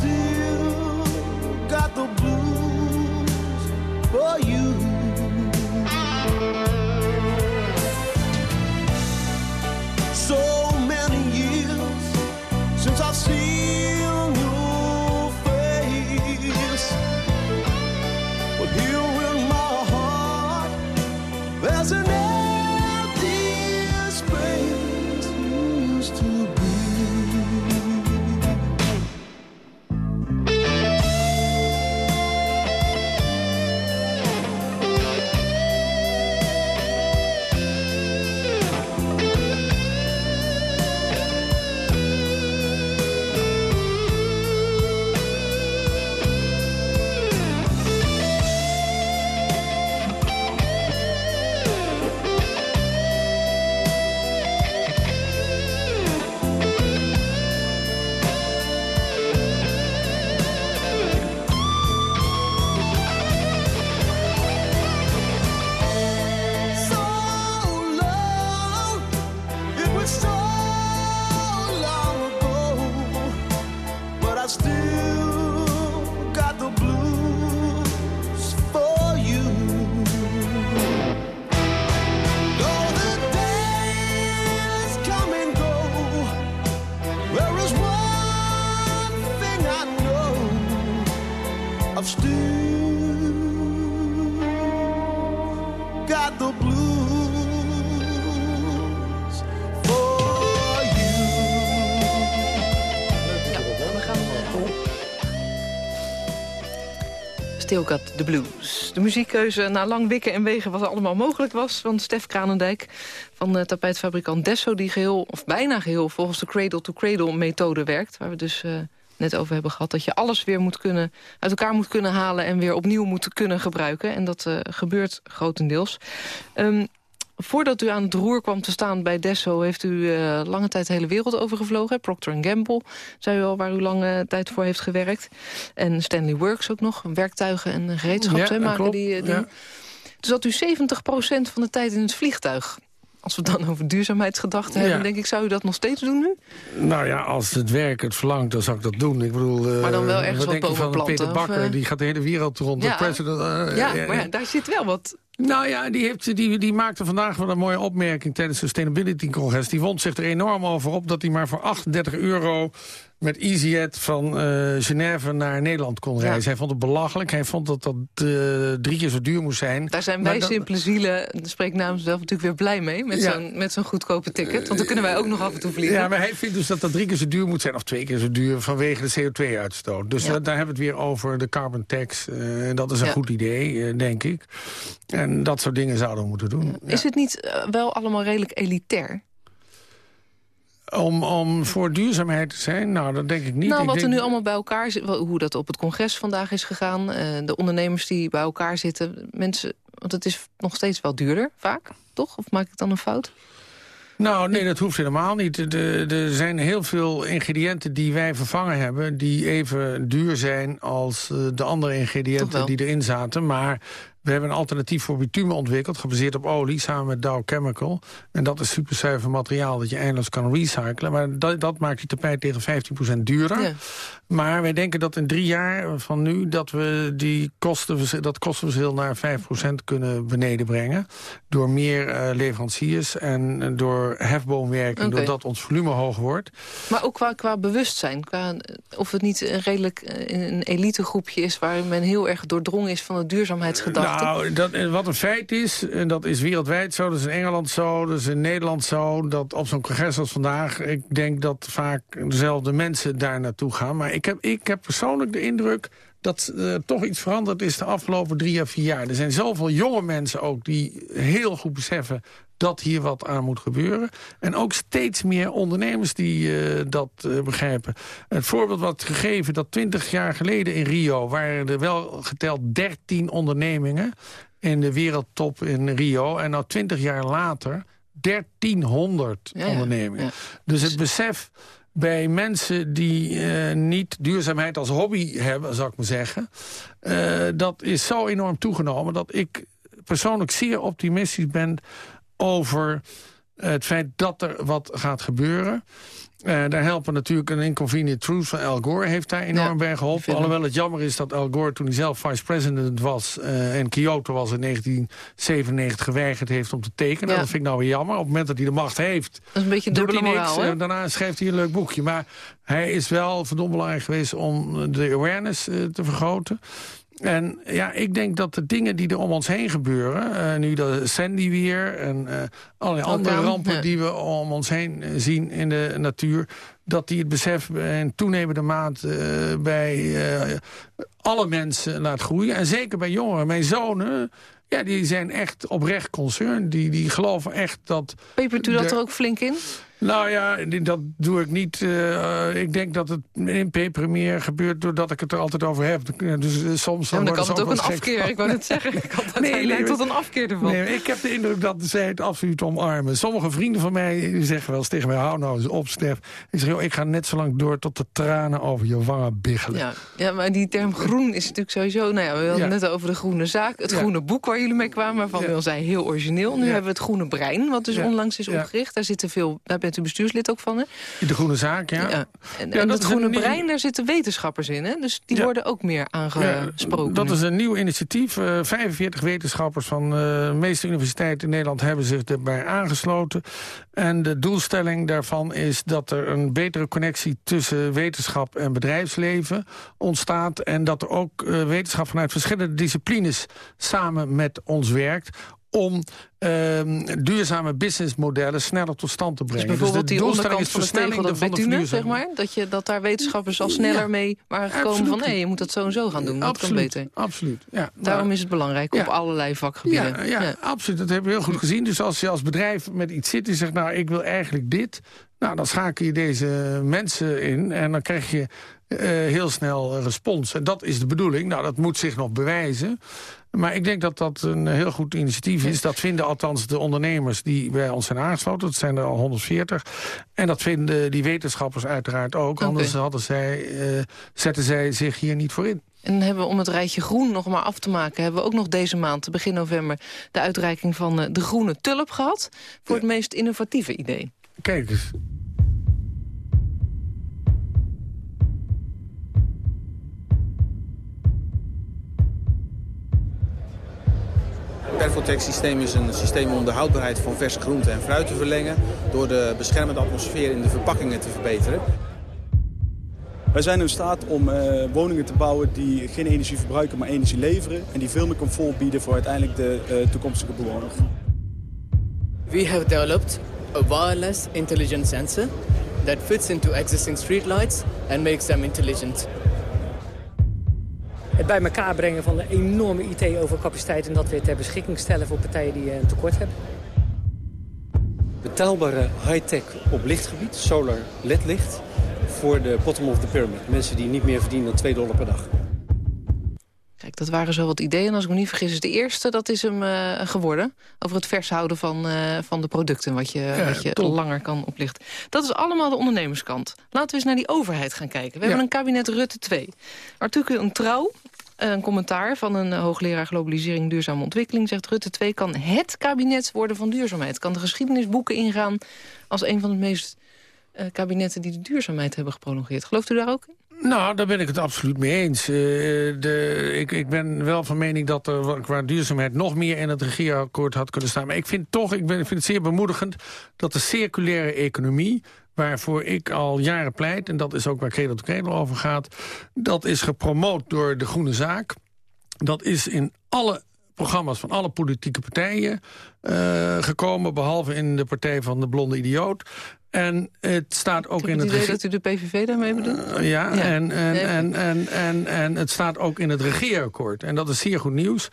E: Still Still Got the Blues.
C: De muziekkeuze na lang wikken en wegen wat allemaal mogelijk was... van Stef Kranendijk van de tapijtfabrikant Desso... die geheel, of bijna geheel, volgens de cradle-to-cradle methode werkt... waar we dus eh, net over hebben gehad... dat je alles weer moet kunnen, uit elkaar moet kunnen halen... en weer opnieuw moet kunnen gebruiken. En dat eh, gebeurt grotendeels. Ehm, Voordat u aan het roer kwam te staan bij Desso... heeft u eh, lange tijd de hele wereld overgevlogen. hè? Procter Gamble, zei u al, waar u lange tijd voor heeft gewerkt. En Stanley Works ook nog, werktuigen en gereedschap
D: Ja,
C: hè, maken
D: klopt,
C: die, die.
D: ja.
C: Toen zat u 70% van de tijd in het vliegtuig. Als we het dan over duurzaamheidsgedachten hebben... denk ik, zou u dat nog steeds doen nu?
D: Nou ja, als het werk het verlangt, dan zou ik dat doen. Ik bedoel, uh,
C: maar dan wel ergens
D: wat,
C: wat
D: van
C: planten,
D: Peter Bakker,
C: of,
D: die gaat de hele wereld rond.
C: Ja,
D: de president, uh,
C: ja maar ja, daar zit wel wat
D: nou ja, die, heeft, die, die maakte vandaag wel een mooie opmerking tijdens het Sustainability Congres. Die wond zich er enorm over op dat hij maar voor 38 euro met EasyJet van uh, Genève naar Nederland kon reizen. Hij vond het belachelijk. Hij vond dat dat uh, drie keer zo duur moest zijn.
C: Daar zijn wij simpele zielen, spreek namens zelf natuurlijk weer blij mee... met ja. zo'n zo'n goedkope ticket. Want dan kunnen wij ook nog af en toe vliegen.
D: Ja, maar hij vindt dus dat dat drie keer zo duur moet zijn... of twee keer zo duur vanwege de CO2-uitstoot. Dus ja. daar hebben we het weer over de carbon tax. Uh, dat is een goed idee, denk ik. En dat soort dingen zouden we moeten doen.
C: Is het niet wel allemaal redelijk elitair?
D: Om, om voor duurzaamheid te zijn? Nou, dat denk ik niet.
C: Nou,
D: ik
C: wat
D: denk...
C: er nu allemaal bij elkaar zit, hoe dat op het congres vandaag is gegaan... Uh, de ondernemers die bij elkaar zitten, mensen... want het is nog steeds wel duurder, vaak, toch? Of maak ik dan een fout?
D: Nou, nee, dat hoeft helemaal niet. Er zijn heel veel ingrediënten die wij vervangen hebben... die even duur zijn als de andere ingrediënten die erin zaten. Maar we hebben een alternatief voor bitumen ontwikkeld... gebaseerd op olie, samen met Dow Chemical. En dat is superzuiver materiaal dat je eindeloos kan recyclen. Maar dat, dat maakt die tapijt tegen 15% duurder. Ja. Maar wij denken dat in drie jaar van nu... dat we die kosten, dat kostenverschil naar 5% kunnen beneden brengen. Door meer uh, leveranciers en door hefboomwerking... Okay. doordat ons volume hoog wordt.
C: Maar ook qua, qua bewustzijn. Qua, of het niet een redelijk een elitegroepje is... waar men heel erg doordrongen is van de duurzaamheidsgedachte.
D: Nou, dat, wat een feit is, en dat is wereldwijd zo, dat is in Engeland zo, dat is in Nederland zo, dat op zo'n congres als vandaag, ik denk dat vaak dezelfde mensen daar naartoe gaan. Maar ik heb, ik heb persoonlijk de indruk dat uh, toch iets veranderd is de afgelopen drie à vier jaar. Er zijn zoveel jonge mensen ook die heel goed beseffen dat hier wat aan moet gebeuren. En ook steeds meer ondernemers die uh, dat uh, begrijpen. Het voorbeeld wat gegeven dat 20 jaar geleden in Rio... waren er wel geteld 13 ondernemingen in de wereldtop in Rio. En nou 20 jaar later 1300 ja, ondernemingen. Ja. Dus het besef bij mensen die uh, niet duurzaamheid als hobby hebben, zou ik maar zeggen... Uh, dat is zo enorm toegenomen dat ik persoonlijk zeer optimistisch ben over het feit dat er wat gaat gebeuren. Uh, daar helpen natuurlijk een Inconvenient Truth van Al Gore... heeft daar enorm ja, bij geholpen. Alhoewel het jammer is dat Al Gore toen hij zelf vice-president was... Uh, en Kyoto was in 1997 geweigerd heeft om te tekenen. Ja. Dat vind ik nou weer jammer. Op het moment dat hij de macht heeft...
C: Dat is een beetje dubbele moraal,
D: En daarna schrijft hij een leuk boekje. Maar hij is wel verdomd belangrijk geweest om de awareness uh, te vergroten. En ja, ik denk dat de dingen die er om ons heen gebeuren... Uh, nu de Sandy weer en uh, allerlei andere rampen...
C: ja.
D: die we om ons heen zien in de natuur... dat die het besef in toenemende maat uh, bij alle mensen laat groeien. En zeker bij jongeren. Mijn zonen... Ja, die zijn echt oprecht concern. Die, die geloven echt dat...
C: Pepert u dat er ook flink in?
D: Nou ja, dat doe ik niet. Uh, ik denk dat het in peper meer gebeurt doordat ik het er altijd over heb. Dus uh, soms
C: Ja, dan kan het ook een afkeer. Ik wou net zeggen, *laughs* ik had het
D: Nee,
C: nee, tot een afkeer ervan.
D: Nee, ik heb de indruk dat zij het absoluut omarmen. Sommige vrienden van mij zeggen wel eens tegen mij... hou nou eens op, Stef. Ik zeg, joh, ik ga net zo lang door tot de tranen over je wangen biggelen.
C: Ja, ja, maar die term groen is natuurlijk sowieso... Nou ja, we hadden
D: Ja.
C: het net over de groene zaak. Het
D: Ja.
C: groene boek waar jullie mee kwamen, waarvan
D: Ja.
C: Wil zei heel origineel. Nu hebben we het groene brein, wat dus onlangs is opgericht. Daar, zitten veel, daar bent u bestuurslid ook van, hè?
D: De groene zaak, ja.
C: En,
D: Ja,
C: en
D: dat
C: groene
D: nieuw-
C: brein, daar zitten wetenschappers in, hè? Dus die
D: Ja.
C: worden ook meer aangesproken.
D: dat
C: nu.
D: is een nieuw initiatief. Eh, 45 wetenschappers van eh, de meeste universiteiten in Nederland hebben zich erbij aangesloten. En de doelstelling daarvan is dat er een betere connectie tussen wetenschap en bedrijfsleven ontstaat. En dat er ook eh, wetenschap vanuit verschillende disciplines samen met ons werkt om ehm, duurzame businessmodellen sneller tot stand te
C: Dus
D: brengen.
C: bijvoorbeeld
D: de
C: die
D: doelstelling
C: onderkant
D: is
C: van de
D: versnelling
C: betune, zeg maar? Dat, je, dat daar wetenschappers al sneller
D: Ja.
C: mee waren gekomen
D: Absoluut.
C: van... nee, je moet dat zo en zo gaan doen, dat kan beter.
D: Absoluut, ja.
C: Daarom is het belangrijk
D: Ja.
C: op allerlei vakgebieden.
D: Ja, ja, absoluut. Dat hebben we heel goed gezien. Dus als je als bedrijf met iets zit en zegt... nou, ik wil eigenlijk dit... Nou, dan schakel je deze mensen in en dan krijg je eh, heel snel respons. En dat is de bedoeling. Nou, dat moet zich nog bewijzen. Maar ik denk dat dat een heel goed initiatief is. Dat vinden althans de ondernemers die bij ons zijn aangesloten. Dat zijn er al 140. En dat vinden die wetenschappers uiteraard ook. Anders hadden zij, uh, zetten zij zich hier niet voor in.
C: En hebben we om het rijtje groen nog maar af te maken... hebben we ook nog deze maand, begin november... de uitreiking van eh, de groene tulp gehad... voor het meest innovatieve idee.
D: Kijk eens.
F: Perfotec-systeem is een systeem om de houdbaarheid van verse groenten en fruit te verlengen... door de beschermende atmosfeer in de verpakkingen te verbeteren.
G: Wij zijn in staat om uh, woningen te bouwen die geen energie verbruiken, maar energie leveren. En die veel meer comfort bieden voor uiteindelijk de uh, toekomstige bewoner.
H: We have developed a wireless intelligent sensor that fits into existing streetlights and makes them intelligent.
I: Het bij elkaar brengen van de enorme IT-overcapaciteit... en dat weer ter beschikking stellen voor partijen die een tekort hebben.
J: Betaalbare high-tech op lichtgebied, solar LED-licht voor de bottom of the pyramid. Mensen die niet meer verdienen dan 2 dollar per dag.
C: Dat waren zo wat ideeën. Als ik me niet vergis is de eerste, dat is hem uh, geworden. Over het vers houden van, uh, van de producten, wat je, ja, wat je langer kan oplichten. Dat is allemaal de ondernemerskant. Laten we eens naar die overheid gaan kijken. We ja. hebben een kabinet Rutte 2. Artikel een trouw, een commentaar van een hoogleraar globalisering duurzame ontwikkeling... zegt Rutte 2 kan het kabinet worden van duurzaamheid. Kan de geschiedenisboeken ingaan als een van de meest uh, kabinetten die de duurzaamheid hebben geprolongeerd. Gelooft u daar ook in?
D: Nou, daar ben ik het absoluut mee eens. Uh, de, ik, ik, ben wel van mening dat er qua duurzaamheid nog meer in het regeerakkoord had kunnen staan. Maar ik vind toch, ik, vind het zeer bemoedigend dat de circulaire economie waarvoor ik al jaren pleit... en dat is ook waar Credel to Credel over gaat... dat is gepromoot door de Groene Zaak. Dat is in alle programma's van alle politieke partijen uh, gekomen... behalve in de partij van de blonde idioot. En het staat ook in het...
C: idee dat u de PVV daarmee bedoelt?
D: Uh, ja, En, en, en, en, en, en het staat ook in het regeerakkoord. En dat is zeer goed nieuws.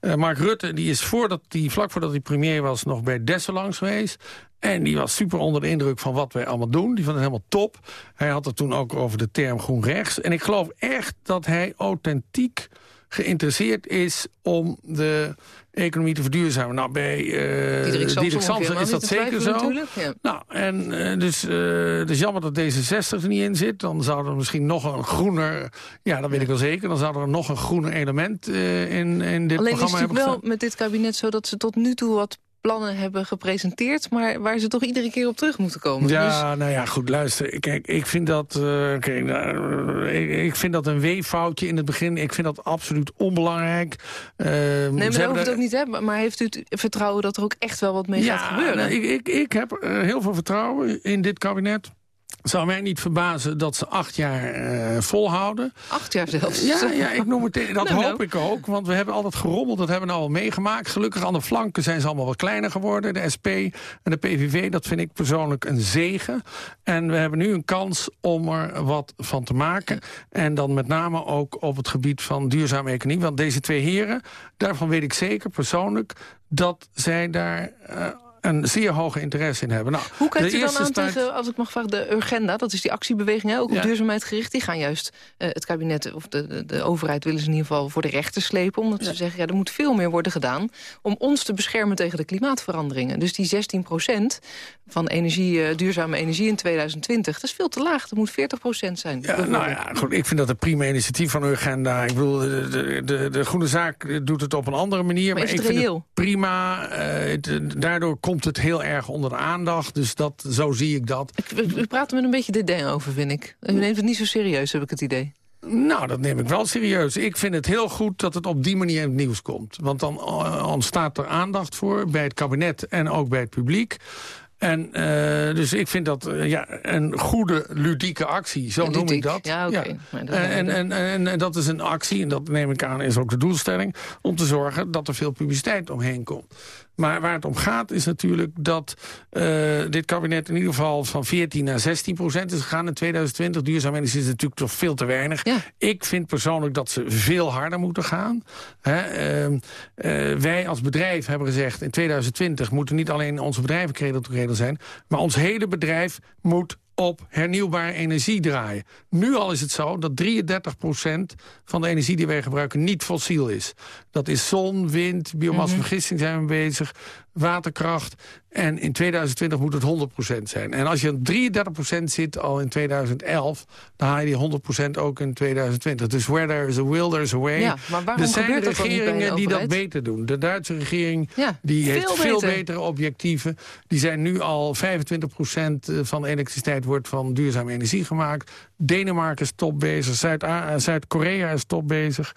D: Uh, Mark Rutte, die is voordat die, vlak voordat hij premier was... nog bij Desselangs geweest. En die was super onder de indruk van wat wij allemaal doen. Die vond het helemaal top. Hij had het toen ook over de term groen rechts. En ik geloof echt dat hij authentiek geïnteresseerd is om de economie te verduurzamen. Nou, bij uh, Diederik Samson is dat zeker zo. Ja. Nou, en uh, dus, uh, dus jammer dat D66 er niet in zit. Dan zou er misschien nog een groener... Ja, dat weet ik wel zeker. Dan zou er nog een groener element in, in dit
C: Alleen
D: programma
C: hebben Alleen is het wel met dit kabinet zo dat ze tot nu toe wat plannen hebben gepresenteerd... maar waar ze toch iedere keer op terug moeten komen.
D: Ja,
C: dus...
D: nou ja, goed, luister. Kijk, ik vind dat, uh, kijk, nou, ik, ik, vind dat een weeffoutje in het begin. Ik vind dat absoluut onbelangrijk.
C: Uh, nee, maar dat hoeft het ook niet hebben. Maar heeft u het vertrouwen dat er ook echt wel wat mee
D: ja,
C: gaat gebeuren?
D: Nou, ik, ik, ik heb uh, heel veel vertrouwen in dit kabinet zou mij niet verbazen dat ze acht jaar uh, volhouden.
C: Acht jaar zelfs?
D: Ja, ja ik noem het, dat *laughs* nou, hoop nou. ik ook. Want we hebben altijd gerommeld, dat hebben we nou al meegemaakt. Gelukkig aan de flanken zijn ze allemaal wat kleiner geworden. De SP en de PVV, dat vind ik persoonlijk een zegen. En we hebben nu een kans om er wat van te maken. En dan met name ook op het gebied van duurzame economie. Want deze twee heren, daarvan weet ik zeker persoonlijk... dat zij daar... Uh, een zeer hoge interesse in hebben. Nou,
C: Hoe kijkt u dan aan tegen, als ik mag vragen, de Urgenda? Dat is die actiebeweging, hè, ook op ja. duurzaamheid gericht. Die gaan juist uh, het kabinet, of de, de, de, overheid willen ze in ieder geval voor de rechter slepen. Omdat ja. ze zeggen, ja, er moet veel meer worden gedaan om ons te beschermen tegen de klimaatveranderingen. Dus die 16% van energie, uh, duurzame energie in 2020, dat is veel te laag. Dat moet 40% zijn.
D: Ja, nou ja, goed, ik vind dat een prima initiatief van Urgenda. Ik bedoel, de, de, de, Groene Zaak doet het op een andere manier.
C: Maar,
D: maar
C: is het
D: ik
C: reëel?
D: vind het prima. Uh, het, daardoor komt het heel erg onder de aandacht. Dus dat, zo zie ik dat.
C: Ik, u praat er met een beetje dédain over, vind ik. U neemt het niet zo serieus, heb ik het idee.
D: Nou, dat neem ik wel serieus. Ik vind het heel goed dat het op die manier in het nieuws komt. Want dan ontstaat er aandacht voor bij het kabinet en ook bij het publiek. En uh, dus ik vind dat uh, ja, een goede ludieke actie, zo noem ik dat.
C: Ja, oké. Okay.
D: Ja. En, en, en, en, dat is een actie, en dat neem ik aan, is ook de doelstelling... om te zorgen dat er veel publiciteit omheen komt. Maar waar het om gaat is natuurlijk dat uh, dit kabinet in ieder geval van 14 naar 16 procent is gegaan in 2020. Duurzaam energie is natuurlijk toch veel te weinig.
C: Ja.
D: Ik vind persoonlijk dat ze veel harder moeten gaan. Hè, uh, uh, wij als bedrijf hebben gezegd in 2020 moeten niet alleen onze bedrijven cradle to cradle zijn, maar ons hele bedrijf moet op hernieuwbare energie draaien. Nu al is het zo dat 33% van de energie die wij gebruiken niet fossiel is. Dat is zon, wind, biomassavergisting zijn we bezig waterkracht. En in 2020 moet het 100% zijn. En als je aan 33% zit al in 2011... dan haal je die 100% ook in 2020. Dus where there is a will, there is a way.
C: Ja, maar waarom
D: er zijn regeringen die dat beter doen. De Duitse regering
C: Ja,
D: die heeft
C: veel
D: veel
C: beter.
D: betere objectieven. Die zijn nu al 25% van de elektriciteit wordt van duurzame energie gemaakt. Denemarken is top bezig. Zuid-A- Zuid-Korea is top bezig.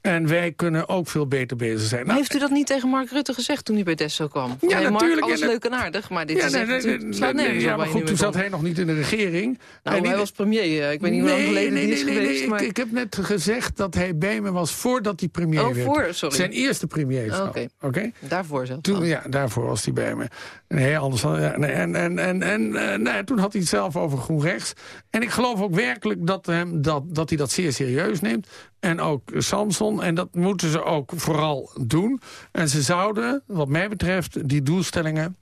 D: En wij kunnen ook veel beter bezig zijn. Nou,
C: heeft u dat niet tegen Mark Rutte gezegd toen hij bij Desso kwam?
D: Ja,
C: Nee, Mark,
D: natuurlijk.
C: alles
D: En
C: leuk en aardig, maar dit
D: Ja,
C: is
D: nee,
C: echt,
D: nee, nee, nee, ja, maar goed, toen zat hij nog niet in de regering.
C: Nou,
D: En
C: hij was premier. Ik weet niet hoe lang geleden die is geweest.
D: ik-
C: maar...
D: Ik, heb net gezegd dat hij bij me was voordat hij premier
C: Oh,
D: werd.
C: voor, sorry.
D: Zijn eerste premierschap.
C: Oké.
D: Oké?
C: Daarvoor.
D: Toen,
C: Oh.
D: ja, daarvoor was hij bij me. Nee, anders dan, ja, nee, en, en, en, en nee, toen had hij het zelf over GroenRechts. En ik geloof ook werkelijk dat, hem, dat, dat hij dat zeer serieus neemt. En ook Samson. En dat moeten ze ook vooral doen. En ze zouden, wat mij betreft, die doelstellingen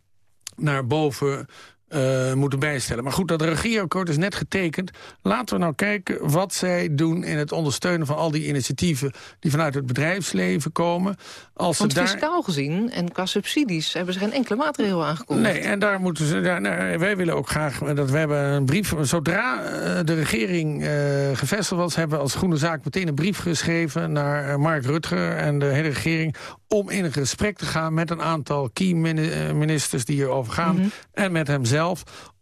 D: naar boven eh, moeten bijstellen. Maar goed, dat regeerakkoord is net getekend. Laten we nou kijken wat zij doen in het ondersteunen van al die initiatieven... die vanuit het bedrijfsleven komen. Als
C: Want
D: daar...
C: fiscaal gezien en qua subsidies hebben ze geen enkele maatregel aangekondigd.
D: Nee, en daar moeten ze. Daar, nou, wij willen ook graag dat we hebben een brief. Zodra eh, de regering eh, gevestigd was, hebben we als Groene Zaak meteen een brief geschreven naar Mark Rutger en de hele regering. Om in een gesprek te gaan met een aantal key mini- ministers die hierover gaan.
C: Mhm.
D: En met hemzelf.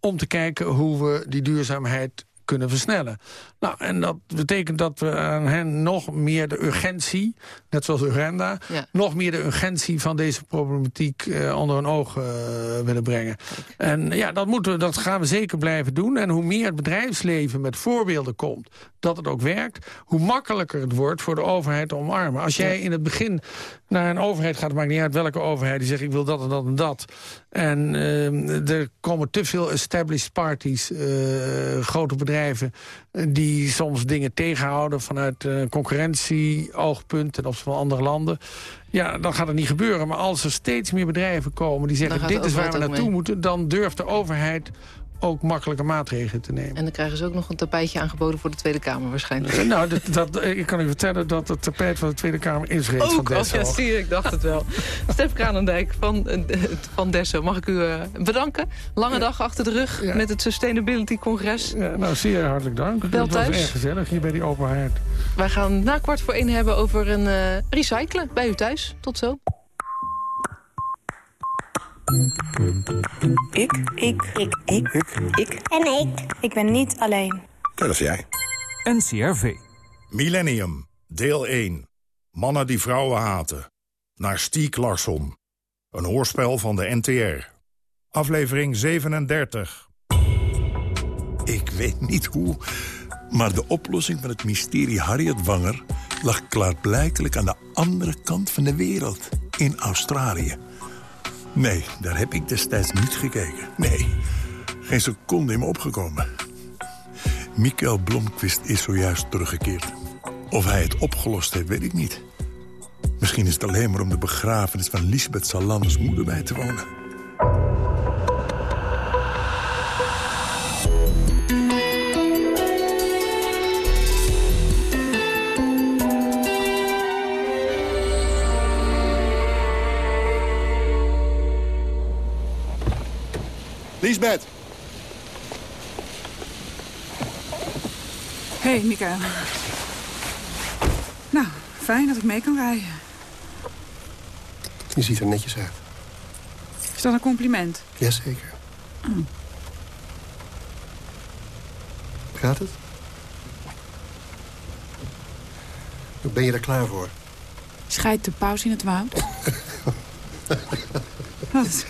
D: Om te kijken hoe we die duurzaamheid kunnen versnellen. Nou, en dat betekent dat we aan hen nog meer de urgentie, net zoals Urenda,
C: Ja.
D: nog meer de urgentie van deze problematiek eh, onder hun ogen eh, willen brengen. En ja, dat, moeten we, dat gaan we zeker blijven doen. En hoe meer het bedrijfsleven met voorbeelden komt dat het ook werkt, hoe makkelijker het wordt voor de overheid te omarmen. Als jij in het begin naar een overheid gaat, maakt niet uit welke overheid, die zegt ik wil dat en dat en dat. En eh, er komen te veel established parties, eh, grote bedrijven, eh, die soms dingen tegenhouden vanuit eh concurrentie-oogpunt ten opzichte van andere landen. Ja, dan gaat het niet gebeuren. Maar als er steeds meer bedrijven komen die zeggen... dit is waar we naartoe
C: mee.
D: moeten... dan durft de overheid ook makkelijke maatregelen te nemen.
C: En dan krijgen ze ook nog een tapijtje aangeboden voor de Tweede Kamer waarschijnlijk.
D: Eh, Nou, dat, dat, eh, ik kan u vertellen dat het tapijt van de Tweede Kamer is reeds van
C: Ook, oh
D: Dessel.
C: ja, zie je, ik dacht het wel. *laughs* Stef Kranendijk van, eh, van Desso, mag ik u bedanken. Lange dag achter de rug
D: Ja.
C: met het Sustainability Congres.
D: Ja, nou, zeer hartelijk dank.
C: Wel
D: het was
C: thuis?
D: erg gezellig hier bij die open haard.
C: Wij gaan na kwart voor één hebben over een recyclen bij u thuis. Tot zo.
K: Ik. Ik. Ik. Ik. Ik. En ik. Ik ben niet alleen.
L: Dat is jij.
M: NCRV.
L: Millennium, deel 1. Mannen die vrouwen haten. Naar Stiek Larsson. Een hoorspel van de NTR. Aflevering 37.
N: Ik weet niet hoe, maar de oplossing van het mysterie Harriet Wanger... lag klaarblijkelijk aan de andere kant van de wereld, in Australië. Nee, daar heb ik destijds niet gekeken. Nee, geen seconde in me opgekomen. Mikael Blomqvist is zojuist teruggekeerd. Of hij het opgelost heeft, weet ik niet. Misschien is het alleen maar om de begrafenis van Lisbeth Salanders moeder bij te wonen.
L: Lisbeth.
O: Hé, hey, Mikael. Nou, fijn dat ik mee kan rijden.
P: Je ziet er netjes uit.
O: Is dat een compliment?
P: Jazeker.
O: Mm.
P: Gaat het? Ben je er klaar voor?
O: Scheidt de paus in het woud? *laughs* Wat?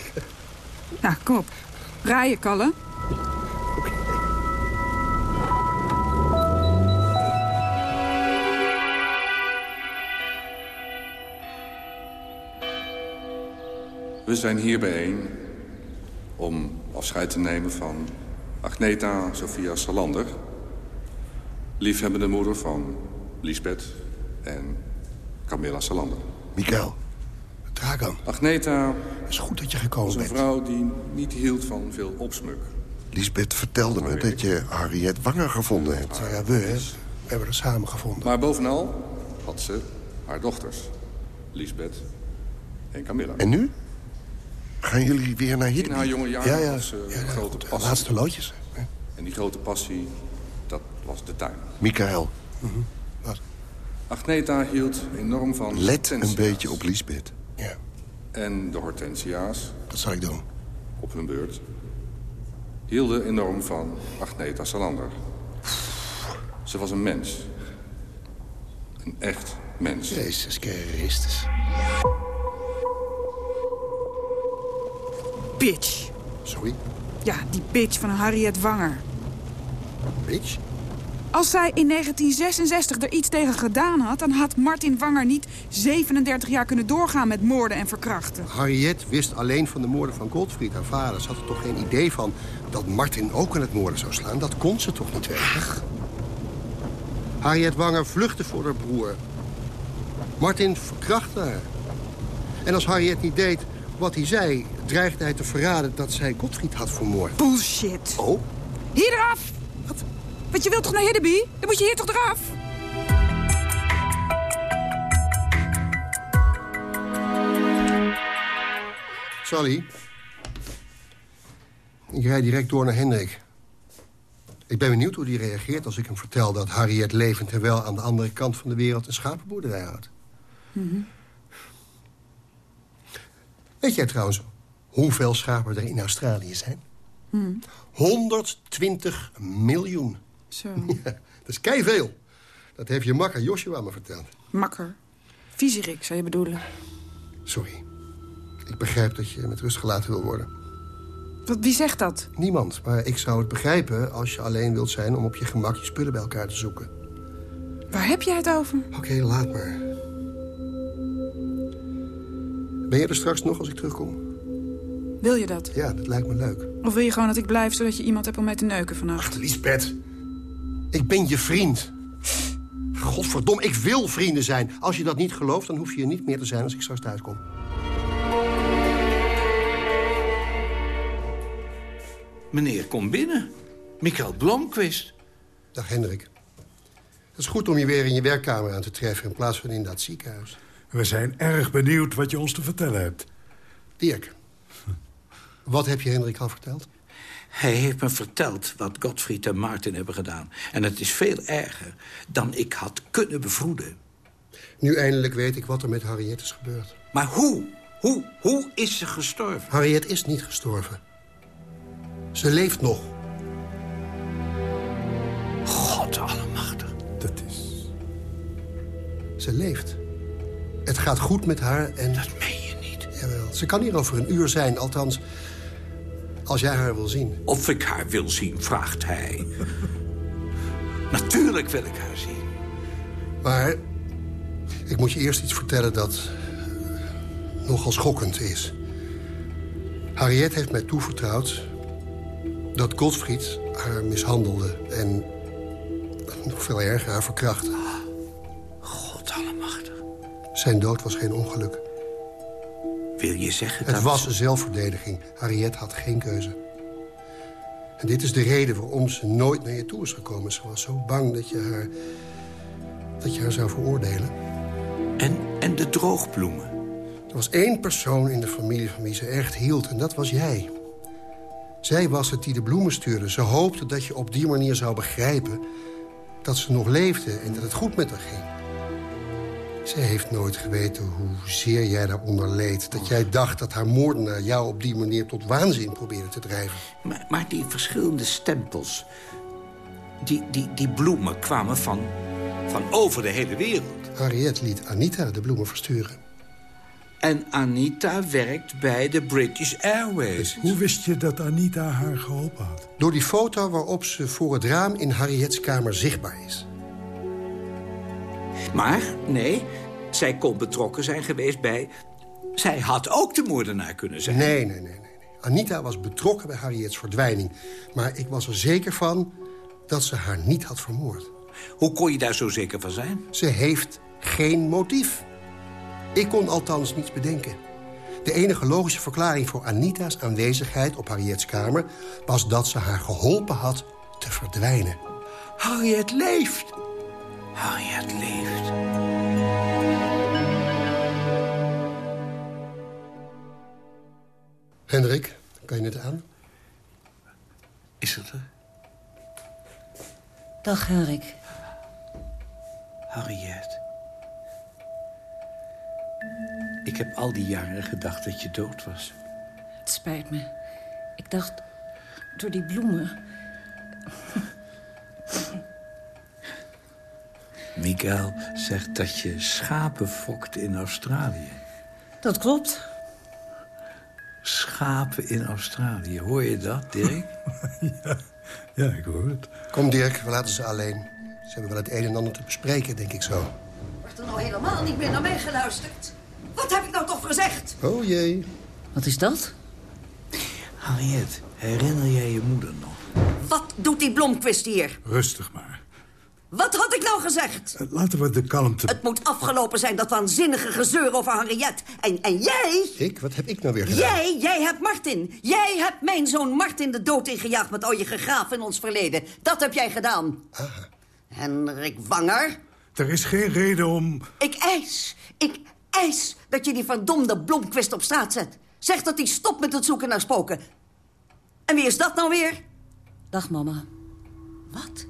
O: Nou, kom op. Rijden, Kalle.
Q: We zijn hier bijeen om afscheid te nemen van Agneta Sophia Salander... liefhebbende moeder van Lisbeth en Camilla Salander.
P: Mikael, Dragan.
Q: Agneta
P: Het is goed dat je gekomen
Q: was een
P: bent.
Q: vrouw die niet hield van veel opsmuk.
P: Lisbeth vertelde me dat je Harriet Wanger gevonden hebt.
M: Nou ja, we, hè, we hebben haar samen gevonden.
Q: Maar bovenal had ze haar dochters. Lisbeth en Camilla.
P: En nu? Gaan jullie weer naar
Q: In
P: Hiddeby?
Q: haar jonge jaren
P: Ja, ja.
Q: ze
P: ja,
Q: grote
P: de
Q: passie.
P: laatste loodjes.
Q: En die grote passie, dat was de tuin.
P: Michael,
Q: Agneta hield enorm van
P: let een beetje op Lisbeth.
Q: En de hortensia's...
P: Dat zal ik doen.
Q: Op hun beurt. Hielden enorm van Agneta Salander. Ze was een mens. Een echt mens.
P: Jezus Christus.
O: Bitch.
P: Sorry?
O: Ja, die bitch van Harriet Wanger.
P: Bitch?
O: Als zij in 1966 er iets tegen gedaan had... dan had Martin Wanger niet 37 jaar kunnen doorgaan met moorden en verkrachten.
M: Harriet wist alleen van de moorden van Goldfried, haar vader. Ze had er toch geen idee van dat Martin ook aan het moorden zou slaan? Dat kon ze toch niet weten? Harriet Wanger vluchtte voor haar broer. Martin verkrachtte haar. En als Harriet niet deed wat hij zei... dreigde hij te verraden dat zij Gottfried had vermoord.
O: Bullshit.
M: Oh?
O: Hier eraf! Want je wilt toch naar Hiddeby? Dan moet je hier toch eraf?
M: Sally. Ik rijd direct door naar Hendrik. Ik ben benieuwd hoe hij reageert als ik hem vertel... dat Harriet levend en wel aan de andere kant van de wereld... een schapenboerderij houdt. Weet jij trouwens hoeveel schapen er in Australië zijn? 120 miljoen.
O: Zo. *laughs*
M: Ja, dat is keiveel. Dat heeft je makker Joshua me verteld.
O: Makker. Viezerik, zou je bedoelen.
M: Sorry. Ik begrijp dat je met rust gelaten wil worden.
O: Wat, wie zegt dat?
M: Niemand, maar ik zou het begrijpen als je alleen wilt zijn... om op je gemak je spullen bij elkaar te zoeken.
O: Waar heb jij het over?
M: Oké, laat maar. Ben je er straks nog als ik terugkom?
O: Wil je dat?
M: Ja, dat lijkt me leuk.
O: Of wil je gewoon dat ik blijf, zodat je iemand hebt om mij te neuken vannacht?
M: Lisbeth, ik ben je vriend. Godverdomme, ik wil vrienden zijn. Als je dat niet gelooft, dan hoef je er niet meer te zijn als ik straks thuis kom.
R: Meneer, kom binnen. Michael Blomquist.
M: Dag Hendrik. Het is goed om je weer in je werkkamer aan te treffen... in plaats van in dat ziekenhuis.
N: We zijn erg benieuwd wat je ons te vertellen hebt.
M: Dirk, wat heb je Hendrik al verteld?
R: Hij heeft me verteld wat Gottfried en Maarten hebben gedaan. En het is veel erger dan ik had kunnen bevroeden.
M: Nu eindelijk weet ik wat er met Harriet is gebeurd.
R: Maar hoe? Hoe, hoe is ze gestorven?
M: Harriet is niet gestorven. Ze leeft nog.
R: God allemachtig.
N: Dat is...
M: Ze leeft. Het gaat goed met haar en...
R: Dat meen je niet.
M: Jawel, ze kan hier over een uur zijn, althans... als jij haar wil zien.
R: Of ik haar wil zien, vraagt hij. Natuurlijk wil ik haar zien.
M: Maar ik moet je eerst iets vertellen dat nogal schokkend is. Harriet heeft mij toevertrouwd dat Gottfried haar mishandelde en nog veel erger haar verkrachtte.
R: God allemachtig.
M: Zijn dood was geen ongeluk.
R: Wil je zeggen
M: Het
R: dat...
M: was zelfverdediging. Harriet had geen keuze. En dit is de reden waarom ze nooit naar je toe is gekomen. Ze was zo bang dat je haar, dat je haar zou veroordelen.
R: En, en de droogbloemen?
M: Er was één persoon in de familie van wie ze echt hield. En dat was jij. Zij was het die de bloemen stuurde. Ze hoopte dat je op die manier zou begrijpen... dat ze nog leefde en dat het goed met haar ging. Zij heeft nooit geweten hoezeer jij daaronder leed. Dat jij dacht dat haar moordenaar jou op die manier tot waanzin probeerde te drijven.
R: Maar, maar die verschillende stempels... Die, die, die bloemen kwamen van, van over de hele wereld.
M: Harriet liet Anita de bloemen versturen.
R: En Anita werkt bij de British Airways.
N: Hoe wist je dat Anita haar geholpen had?
M: Door die foto waarop ze voor het raam in Harriets kamer zichtbaar is.
R: Maar, nee, zij kon betrokken zijn geweest bij... Zij had ook de moordenaar kunnen zijn.
M: Nee, nee, nee. nee. nee. Anita was betrokken bij Harriets verdwijning. Maar ik was er zeker van dat ze haar niet had vermoord.
R: Hoe kon je daar zo zeker van zijn?
M: Ze heeft geen motief. Ik kon althans niets bedenken. De enige logische verklaring voor Anita's aanwezigheid op Harriet's kamer... was dat ze haar geholpen had te verdwijnen.
R: Harriet leeft. Harriet leeft.
M: Hendrik, kan je het aan?
R: Is het er?
S: Dag, Henrik.
R: Harriet. Ik heb al die jaren gedacht dat je dood was.
S: Het spijt me. Ik dacht, door die bloemen...
R: Mikael zegt dat je schapen fokt in Australië.
S: Dat klopt.
R: Schapen in Australië. Hoor je dat, Dirk? *laughs*
N: ja, ja, ik hoor het.
M: Kom, Dirk, we laten ze alleen. Ze hebben wel het een en ander te bespreken, denk ik zo.
T: Wordt er nou helemaal niet meer naar mij geluisterd? Wat heb ik nou toch gezegd?
M: Oh jee.
S: Wat is dat?
R: Harriet, herinner jij je moeder nog?
T: Wat doet die Blomquist hier?
N: Rustig maar.
T: Wat had ik nou gezegd?
N: Eh, Laten we de kalmte...
T: Het moet afgelopen zijn, dat waanzinnige gezeur over Henriette. En, en jij...
M: Ik? Wat heb ik nou weer gedaan?
T: Jij, jij hebt Martin. Jij hebt mijn zoon Martin de dood ingejaagd met al je gegraaf in ons verleden. Dat heb jij gedaan.
M: Ah.
T: Henrik Wanger.
N: Er is geen reden om...
T: Ik eis, ik eis dat je die verdomde Blomquist op straat zet. Zeg dat hij stopt met het zoeken naar spoken. En wie is dat nou weer?
S: Dag, mama.
T: Wat?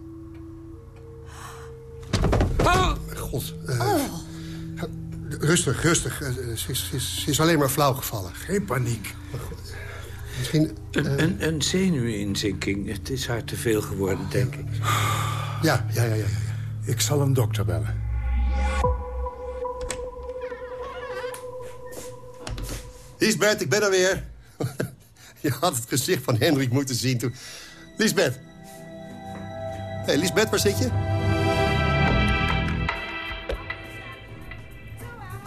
M: God. eh, Rustig, rustig. Eh, Ze is, alleen maar flauw gevallen.
N: Geen paniek.
M: Misschien...
R: Een, een, een zenuwinzinking. Het is haar te veel geworden, denk ik.
M: Ja, ja, ja, ja.
N: Ik zal een dokter bellen.
M: Lisbeth, ik ben er weer. *laughs* Je had het gezicht van Hendrik moeten zien toen... Lisbeth. Hé, hey, Lisbeth, waar zit je?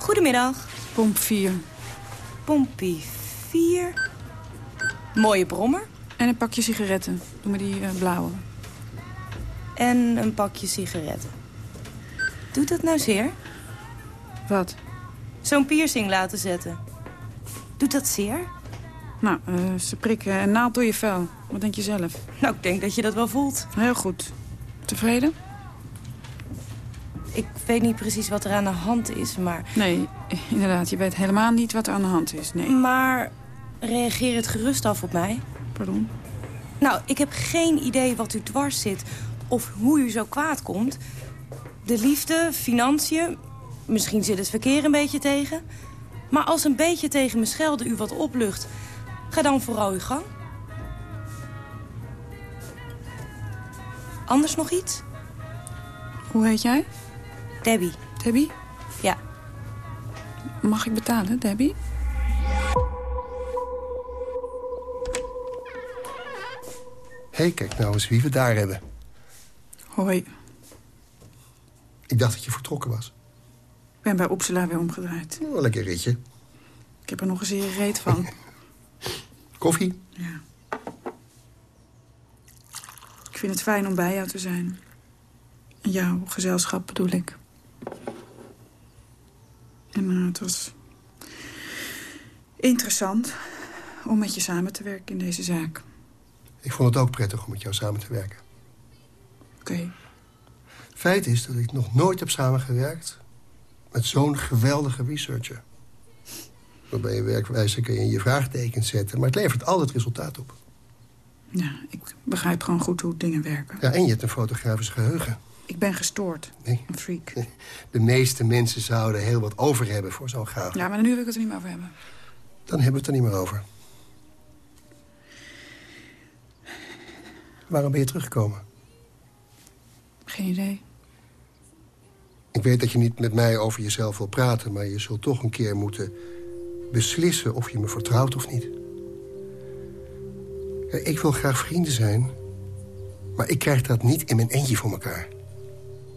U: Goedemiddag.
O: Pomp 4.
U: Pompie 4. Mooie brommer.
O: En een pakje sigaretten. Doe maar die eh, blauwe.
U: En een pakje sigaretten. Doet dat nou zeer?
O: Wat?
U: Zo'n piercing laten zetten. Doet dat zeer?
O: Nou, eh, ze prikken een naald door je vel. Wat denk je zelf?
U: Nou, ik denk dat je dat wel voelt.
O: Heel goed. Tevreden?
U: Ik weet niet precies wat er aan de hand is, maar...
O: Nee, inderdaad. Je weet helemaal niet wat er aan de hand is. Nee.
U: Maar reageer het gerust af op mij.
O: Pardon?
U: Nou, ik heb geen idee wat u dwars zit of hoe u zo kwaad komt. De liefde, financiën, misschien zit het verkeer een beetje tegen. Maar als een beetje tegen me schelden u wat oplucht, ga dan vooral uw gang. Anders nog iets?
O: Hoe heet jij?
U: Debbie.
O: Debbie?
U: Ja.
O: Mag ik betalen, Debbie?
M: Hé, hey, kijk nou eens wie we daar hebben.
O: Hoi.
M: Ik dacht dat je vertrokken was.
O: Ik ben bij Uppsala weer omgedraaid.
M: Oh, lekker ritje.
O: Ik heb er nog een zeer reet van. *laughs*
M: Koffie?
O: Ja. Ik vind het fijn om bij jou te zijn. En jouw gezelschap bedoel ik. En het was interessant om met je samen te werken in deze zaak.
M: Ik vond het ook prettig om met jou samen te werken.
O: Oké.
M: Feit is dat ik nog nooit heb samengewerkt met zo'n geweldige researcher. Waarbij je werkwijze kun je je vraagtekens zetten, maar het levert altijd resultaat op.
O: Ja, ik begrijp gewoon goed hoe dingen werken.
M: Ja, en je hebt een fotografisch geheugen.
O: Ik ben gestoord.
M: Nee.
O: Een freak. *laughs*
M: De meeste mensen zouden heel wat over hebben voor zo'n gaaf.
O: Ja, maar nu wil ik het er niet meer over hebben.
M: Dan hebben we het er niet meer over. Waarom ben je teruggekomen?
O: Geen idee.
M: Ik weet dat je niet met mij over jezelf wil praten... maar je zult toch een keer moeten beslissen of je me vertrouwt of niet. Ik wil graag vrienden zijn... maar ik krijg dat niet in mijn eentje voor elkaar.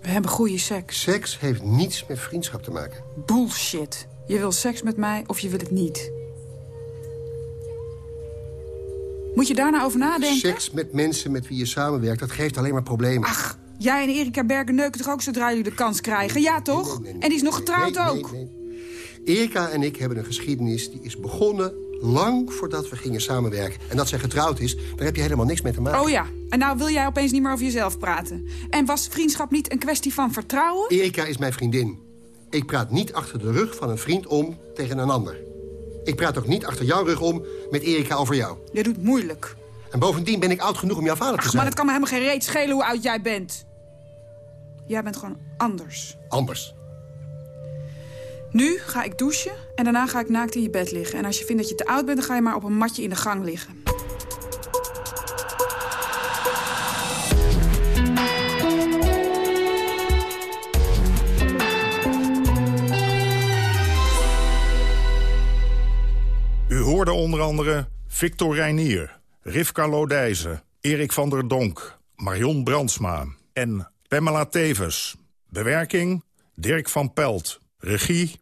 O: We hebben goede seks.
M: Seks heeft niets met vriendschap te maken.
O: Bullshit. Je wil seks met mij of je wil het niet. Moet je daar nou over nadenken?
M: Seks met mensen met wie je samenwerkt, dat geeft alleen maar problemen.
O: Ach, jij en Erika Bergen neuken toch ook zodra jullie de kans krijgen? Ja, toch? En die is nog getrouwd ook?
M: Erika en ik hebben een geschiedenis die is begonnen lang voordat we gingen samenwerken. En dat zij getrouwd is, daar heb je helemaal niks mee te maken.
O: Oh ja, en nou wil jij opeens niet meer over jezelf praten. En was vriendschap niet een kwestie van vertrouwen?
M: Erika is mijn vriendin. Ik praat niet achter de rug van een vriend om tegen een ander. Ik praat ook niet achter jouw rug om met Erika over jou.
O: Je doet moeilijk.
M: En bovendien ben ik oud genoeg om jouw vader te zijn.
O: maar het kan me helemaal geen reet schelen hoe oud jij bent. Jij bent gewoon anders.
M: Anders.
O: Nu ga ik douchen en daarna ga ik naakt in je bed liggen. En als je vindt dat je te oud bent, dan ga je maar op een matje in de gang liggen.
L: U hoorde onder andere Victor Reinier, Rivka Lodijzen, Erik van der Donk, Marion Brandsma en Pamela Tevens. Bewerking Dirk van Pelt. Regie